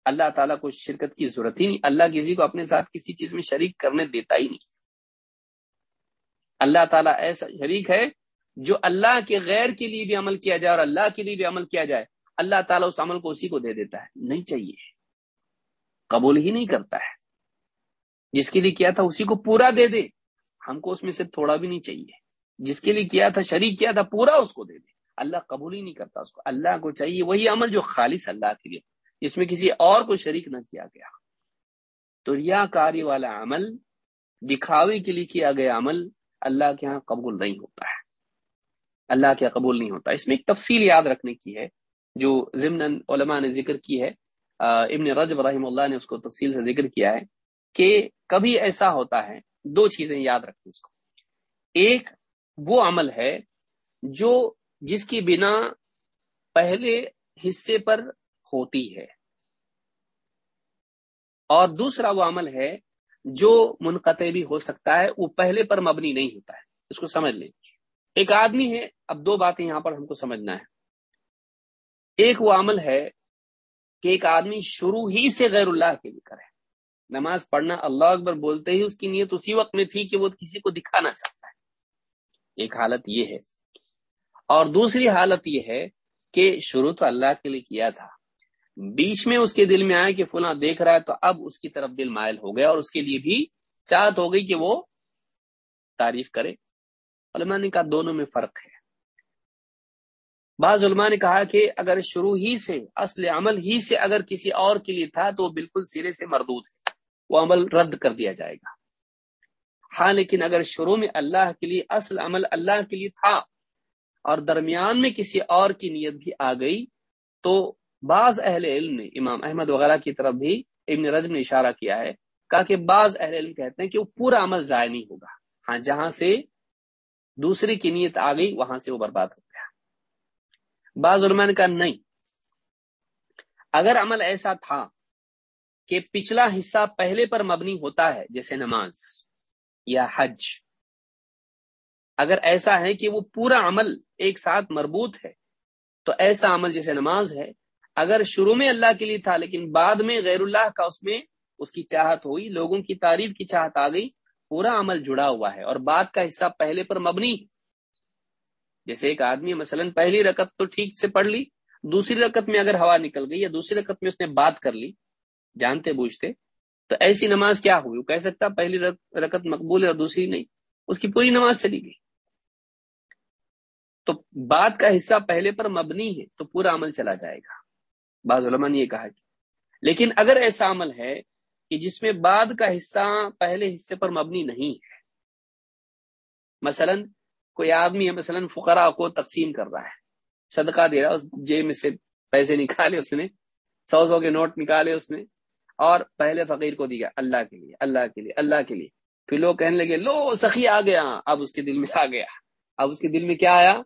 اللہ تعالیٰ کو شرکت کی ضرورت ہی نہیں، اللہ کسی کو اپنے ساتھ کسی چیز میں شریک کرنے دیتا ہی نہیں۔ اللہ تعالیٰ ایسا شریک ہے جو اللہ کے غیر کے لیے بھی عمل کیا جائے اور اللہ کے لیے بھی عمل کیا جائے، اللہ تعالیٰ اس عمل کو اسی کو دے دیتا ہے۔ نہیں چاہیے۔ قبول ہی نہیں کرتا ہے۔ جس کے لیے کیا تھا اسی کو پورا دے دے۔ ہم کو اس میں سے تھوڑا بھی نہیں چاہیے۔ جس کے لیے کیا تھا شریک کیا تھا پورا اس کو دے دے۔ اللہ قبول ہی نہیں کرتا اس کو۔ اللہ کو چاہیے وہی عمل جو خالص اللہ کے لیے۔ جس میں کسی اور کو شریک نہ کیا گیا۔ تو ریا کاری والا عمل، دکھاوے کے لیے کیا گیا عمل اللہ کے ہاں قبول نہیں ہوتا ہے۔ اللہ کے قبول نہیں ہوتا۔ اس میں ایک تفصیل یاد رکھنے کی ہے، جو ضمن علماء نے ذکر کی ہے۔ ابن رجب رحم اللہ نے اس کو تفصیل سے ذکر کیا ہے کہ کبھی ایسا ہوتا ہے، دو چیزیں یاد رکھیں اس کو۔ ایک وہ عمل ہے جو جس کی بنا پہلے حصے پر ہوتی ہے۔ اور دوسرا وہ عمل ہے جو منقطع بھی ہو سکتا ہے، وہ پہلے پر مبنی نہیں ہوتا ہے۔ اس کو سمجھ لیں۔ ایک آدمی ہے، اب دو باتیں یہاں پر ہم کو سمجھنا ہے۔ ایک وہ عمل ہے کہ ایک آدمی شروع ہی سے غیر اللہ کے لیے کرے۔ نماز پڑھنا اللہ اکبر بولتے ہی اس کی نیت اسی وقت میں تھی کہ وہ کسی کو دکھانا چاہتا ہے۔ ایک حالت یہ ہے۔ اور دوسری حالت یہ ہے کہ شروع تو اللہ کے لیے کیا تھا۔ بیچ میں اس کے دل میں آئے کہ فلاں دیکھ رہا ہے تو اب اس کی طرف دل مائل ہو گیا اور اس کے لیے بھی چاہت ہو گئی کہ وہ تعریف کرے۔ علماء نے کہا دونوں میں فرق ہے۔ بعض علماء نے کہا کہ اگر شروع ہی سے، اصل عمل ہی سے اگر کسی اور کے لیے تھا تو وہ بالکل سرے سے مردود ہے۔ وہ عمل رد کر دیا جائے گا۔ ہاں لیکن اگر شروع میں اللہ کے لیے اصل عمل اللہ کے لیے تھا اور درمیان میں کسی اور کی نیت بھی آ گئی تو بعض اہل علم نے امام احمد وغیرہ کی طرف بھی ابن رد نے اشارہ کیا ہے، کہا کہ بعض اہل علم کہتے ہیں کہ وہ پورا عمل ضائع نہیں ہوگا۔ ہاں جہاں سے دوسری کی نیت آ گئی، وہاں سے وہ برباد ہو گیا۔ بعض علماء نے کہا نہیں۔ اگر عمل ایسا تھا کہ پچھلا حصہ پہلے پر مبنی ہوتا ہے، جیسے نماز یا حج، اگر ایسا ہے کہ وہ پورا عمل ایک ساتھ مربوط ہے، تو ایسا عمل جیسے نماز ہے اگر شروع میں اللہ کے لیے تھا، لیکن بعد میں غیر اللہ کا اس میں اس کی چاہت ہوئی، لوگوں کی تعریف کی چاہت آ گئی، پورا عمل جڑا ہوا ہے۔ اور بعد کا حصہ پہلے پر مبنی۔ جیسے ایک آدمی مثلا پہلی رکت تو ٹھیک سے پڑھ لی، دوسری رکت میں اگر ہوا نکل گئی یا دوسری رکت میں اس نے بات کر لی، جانتے بوجھتے، تو ایسی نماز کیا ہوئی؟ وہ کہہ سکتا پہلی رکت مقبول ہے اور دوسری نہیں، اس کی پوری نماز چلی گئی۔ تو بعد کا حصہ پہلے پر مبنی ہے، تو پورا عمل چلا جائے گا۔ بعض علماء نے یہ کہا کہ لیکن اگر ایسا عمل ہے کہ جس میں بعد کا حصہ پہلے حصے پر مبنی نہیں ہے، مثلا کوئی آدمی ہے، مثلا فقراء کو تقسیم کر رہا ہے، صدقہ دے رہا جیب میں سے پیسے نکالے اس نے، سو سو کے نوٹ نکالے اس نے، اور پہلے فقیر کو دیا، اللہ کے لیے، اللہ کے لیے، اللہ کے لیے۔ پھر لوگ کہنے لگے، لو سخی آ گیا، اب اس کے دل میں آ گیا۔ اب اس کے دل میں کیا آیا؟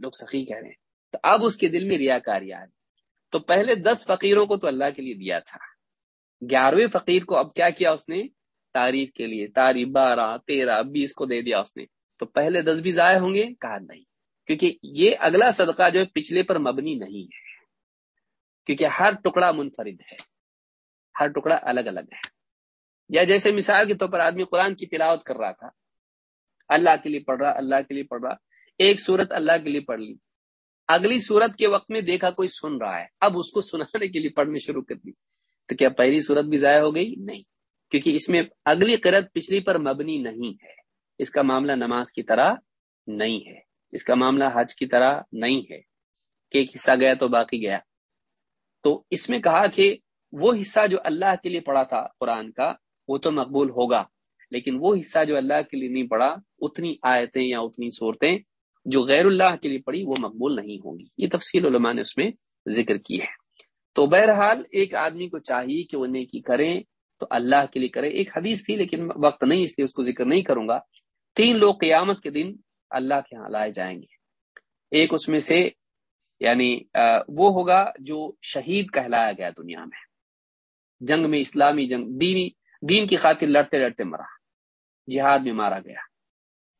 لوگ سخی کہہ رہے ہیں۔ تو اب اس کے دل میں ریا کاری آ تو پہلے دس فقیروں کو تو اللہ کے لیے دیا تھا۔ گیارہویں فقیر کو اب کیا کیا اس نے؟ تعریف کے لیے تعریف بارہ، تیرہ، بیس کو دے دیا اس نے۔ تو پہلے دس بھی ضائع ہوں گے؟ کہا نہیں۔ کیونکہ یہ اگلا صدقہ جو ہے پچھلے پر مبنی نہیں ہے۔ کیونکہ ہر ٹکڑا منفرد ہے۔ ہر ٹکڑا الگ الگ ہے۔ یا جیسے مثال کے طور پر آدمی قرآن کی تلاوت کر رہا تھا۔ اللہ کے لیے پڑھ رہا، اللہ کے لیے پڑھ رہا۔ ایک صورت اللہ کے لیے پڑھ لی۔ اگلی صورت کے وقت میں دیکھا کوئی سن رہا ہے۔ اب اس کو سنانے کے لیے پڑھنے شروع کر دی۔ تو کیا پہلی صورت بھی ضائع ہو گئی؟ نہیں۔ کیونکہ اس میں اگلی قرت پچھلی پر مبنی نہیں ہے۔ اس کا معاملہ نماز کی طرح نہیں ہے۔ اس کا معاملہ حج کی طرح نہیں ہے۔ کہ ایک حصہ گیا تو باقی گیا۔ تو اس میں کہا کہ وہ حصہ جو اللہ کے لیے پڑھا تھا قرآن کا، وہ تو مقبول ہوگا۔ لیکن وہ حصہ جو اللہ کے لیے نہیں پڑھا، اتنی آیتیں یا اتنی صورتیں جو غیر اللہ کے لیے پڑھی وہ مقبول نہیں ہوں گی۔ یہ تفصیل علماء نے اس میں ذکر کی ہے۔ تو بہرحال ایک آدمی کو چاہیے کہ وہ نیکی کریں تو اللہ کے لیے کرے۔ ایک حدیث تھی لیکن وقت نہیں، اس لیے اس کو ذکر نہیں کروں گا۔ تین لوگ قیامت کے دن اللہ کے ہاں لائے جائیں گے۔ ایک اس میں سے یعنی وہ ہوگا جو شہید کہلایا گیا دنیا میں۔ جنگ میں اسلامی جنگ، دینی، دین کی خاطر لڑتے لڑتے مرا۔ جہاد میں مارا گیا۔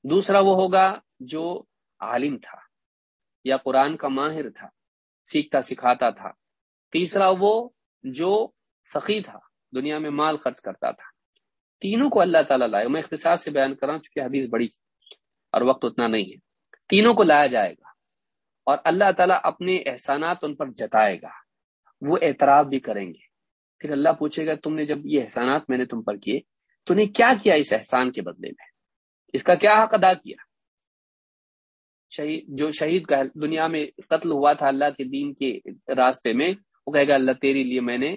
دوسرا وہ ہوگا جو عالم تھا یا قرآن کا ماہر تھا، سیکھتا سکھاتا تھا۔ تیسرا وہ جو سخی تھا، دنیا میں مال خرچ کرتا تھا۔ تینوں کو اللہ تعالیٰ لائے۔ میں اختصار سے بیان کر رہا ہوں چونکہ حدیث بڑی اور وقت اتنا نہیں ہے۔ تینوں کو لایا جائے گا اور اللہ تعالیٰ اپنے احسانات ان پر جتائے گا۔ وہ اعتراف بھی کریں گے۔ پھر اللہ پوچھے گا، تم نے جب یہ احسانات میں نے تم پر کیے، تو نے کیا کیا اس احسان کے بدلے میں؟ اس کا کیا حق ادا کیا؟ شہید جو شہید کا دنیا میں قتل ہوا تھا اللہ کے دین کے راستے میں، وہ کہے گا، اللہ تیرے لیے میں نے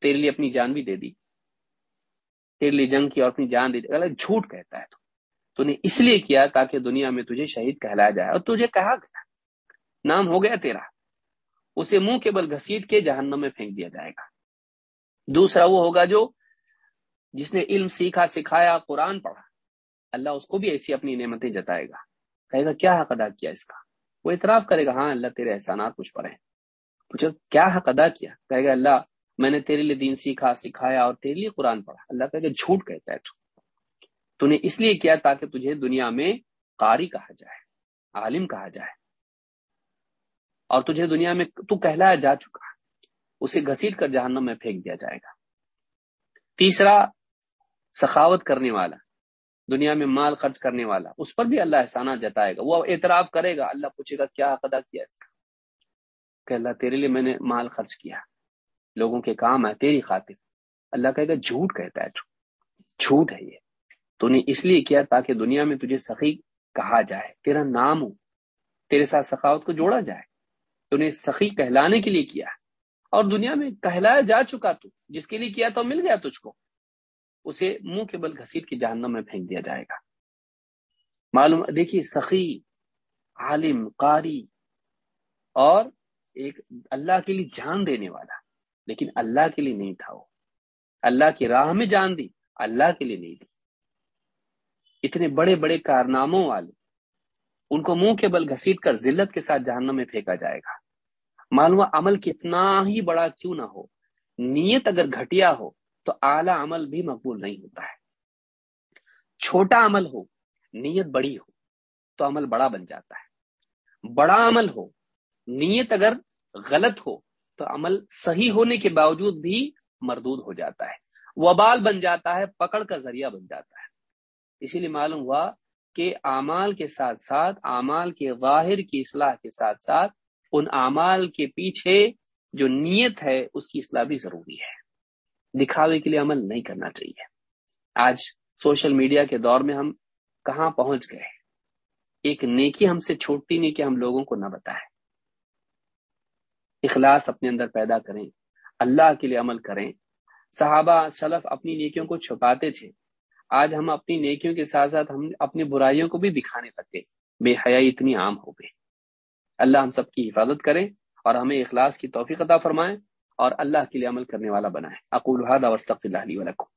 تیرے لیے اپنی جان بھی دے دی۔ تیرے لیے جنگ کی اور اپنی جان دے دی۔ اللہ جھوٹ کہتا ہے تو۔ نے اس لیے کیا تاکہ دنیا میں تجھے شہید کہلایا جائے۔ اور تجھے کہا گیا، نام ہو گیا تیرا۔ اسے منہ کے بل گھسیٹ کے جہنم میں پھینک دیا جائے گا۔ دوسرا وہ ہوگا جو جس نے علم سیکھا، سکھایا، قرآن پڑھا، اللہ اس کو بھی ایسی اپنی نعمتیں جتائے گا۔ کہے گا، کیا حق ادا کیا اس کا؟ وہ اعتراف کرے گا ہاں اللہ تیرے احسانات مجھ پر ہیں. پوچھو، کیا حق ادا کیا؟ کہے گا، اللہ، میں نے تیرے لیے دین سیکھا، سکھایا اور تیرے لیے قرآن پڑھا. اللہ کہے گا، جھوٹ کہتا ہے تو۔ تو نے اس لیے کیا تاکہ تجھے دنیا میں قاری کہا جائے، عالم کہا جائے؟ اور تجھے دنیا میں تو کہلایا جا چکا اسے گھسیٹ کر جہنم میں پھینک دیا جائے گا۔ تیسرا، سخاوت کرنے والا۔ دنیا میں مال خرچ کرنے والا، اس پر بھی اللہ احسانات جتائے گا، وہ اعتراف کرے گا، اللہ پوچھے گا کیا ادا کیا اس کا؟ کہ اللہ تیرے لیے میں نے مال خرچ کیا، لوگوں کے کام ہے تیری خاطر۔ اللہ کہے گا، جھوٹ کہتا ہے تو، جھوٹ ہے یہ۔ تو نے اس لیے کیا تاکہ دنیا میں تجھے سخی کہا جائے، تیرا نام ہو، تیرے ساتھ سخاوت کو جوڑا جائے۔ تو نے سخی کہلانے کے لیے کیا، اور دنیا میں کہلایا جا چکا تو، جس کے لیے کیا تو مل گیا تجھ کو۔ اسے منہ کے بل گھسیٹ کی جہنم میں پھینک دیا جائے گا۔ معلوم، دیکھیے، سخی، عالم، قاری اور ایک اللہ کے لیے جان دینے والا، لیکن اللہ کے لیے نہیں تھا وہ۔ اللہ کی راہ میں جان دی، اللہ کے لیے نہیں دی۔ اتنے بڑے بڑے کارناموں والے، ان کو منہ کے بل گھسیٹ کر ذلت کے ساتھ جہنم میں پھینکا جائے گا۔ معلوم، عمل کتنا ہی بڑا کیوں نہ ہو، نیت اگر گھٹیا ہو تو اعلی عمل بھی مقبول نہیں ہوتا ہے۔ چھوٹا عمل ہو، نیت بڑی ہو، تو عمل بڑا بن جاتا ہے۔ بڑا عمل ہو، نیت اگر غلط ہو، تو عمل صحیح ہونے کے باوجود بھی مردود ہو جاتا ہے۔ وبال بن جاتا ہے، پکڑ کا ذریعہ بن جاتا ہے۔ اسی لیے معلوم ہوا کہ اعمال کے ساتھ ساتھ، اعمال کے ظاہر کی اصلاح کے ساتھ ساتھ، ان اعمال کے پیچھے جو نیت ہے، اس کی اصلاح بھی ضروری ہے۔ دکھاوے کے لیے عمل نہیں کرنا چاہیے۔ آج سوشل میڈیا کے دور میں ہم کہاں پہنچ گئے؟ ایک نیکی ہم سے چھوٹتی نہیں کہ ہم لوگوں کو نہ بتائیں اخلاص اپنے اندر پیدا کریں، اللہ کے لیے عمل کریں۔ صحابہ سلف اپنی نیکیوں کو چھپاتے تھے۔ آج ہم اپنی نیکیوں کے ساتھ ساتھ ہم اپنی برائیوں کو بھی دکھانے لگے بے حیائی اتنی عام ہو گئی اللہ ہم سب کی حفاظت کرے اور ہمیں اخلاص کی توفیق عطا فرمائیں اور اللہ کے لیے عمل کرنے والا بنائے اقول هذا واستغفر الله لي ولكم۔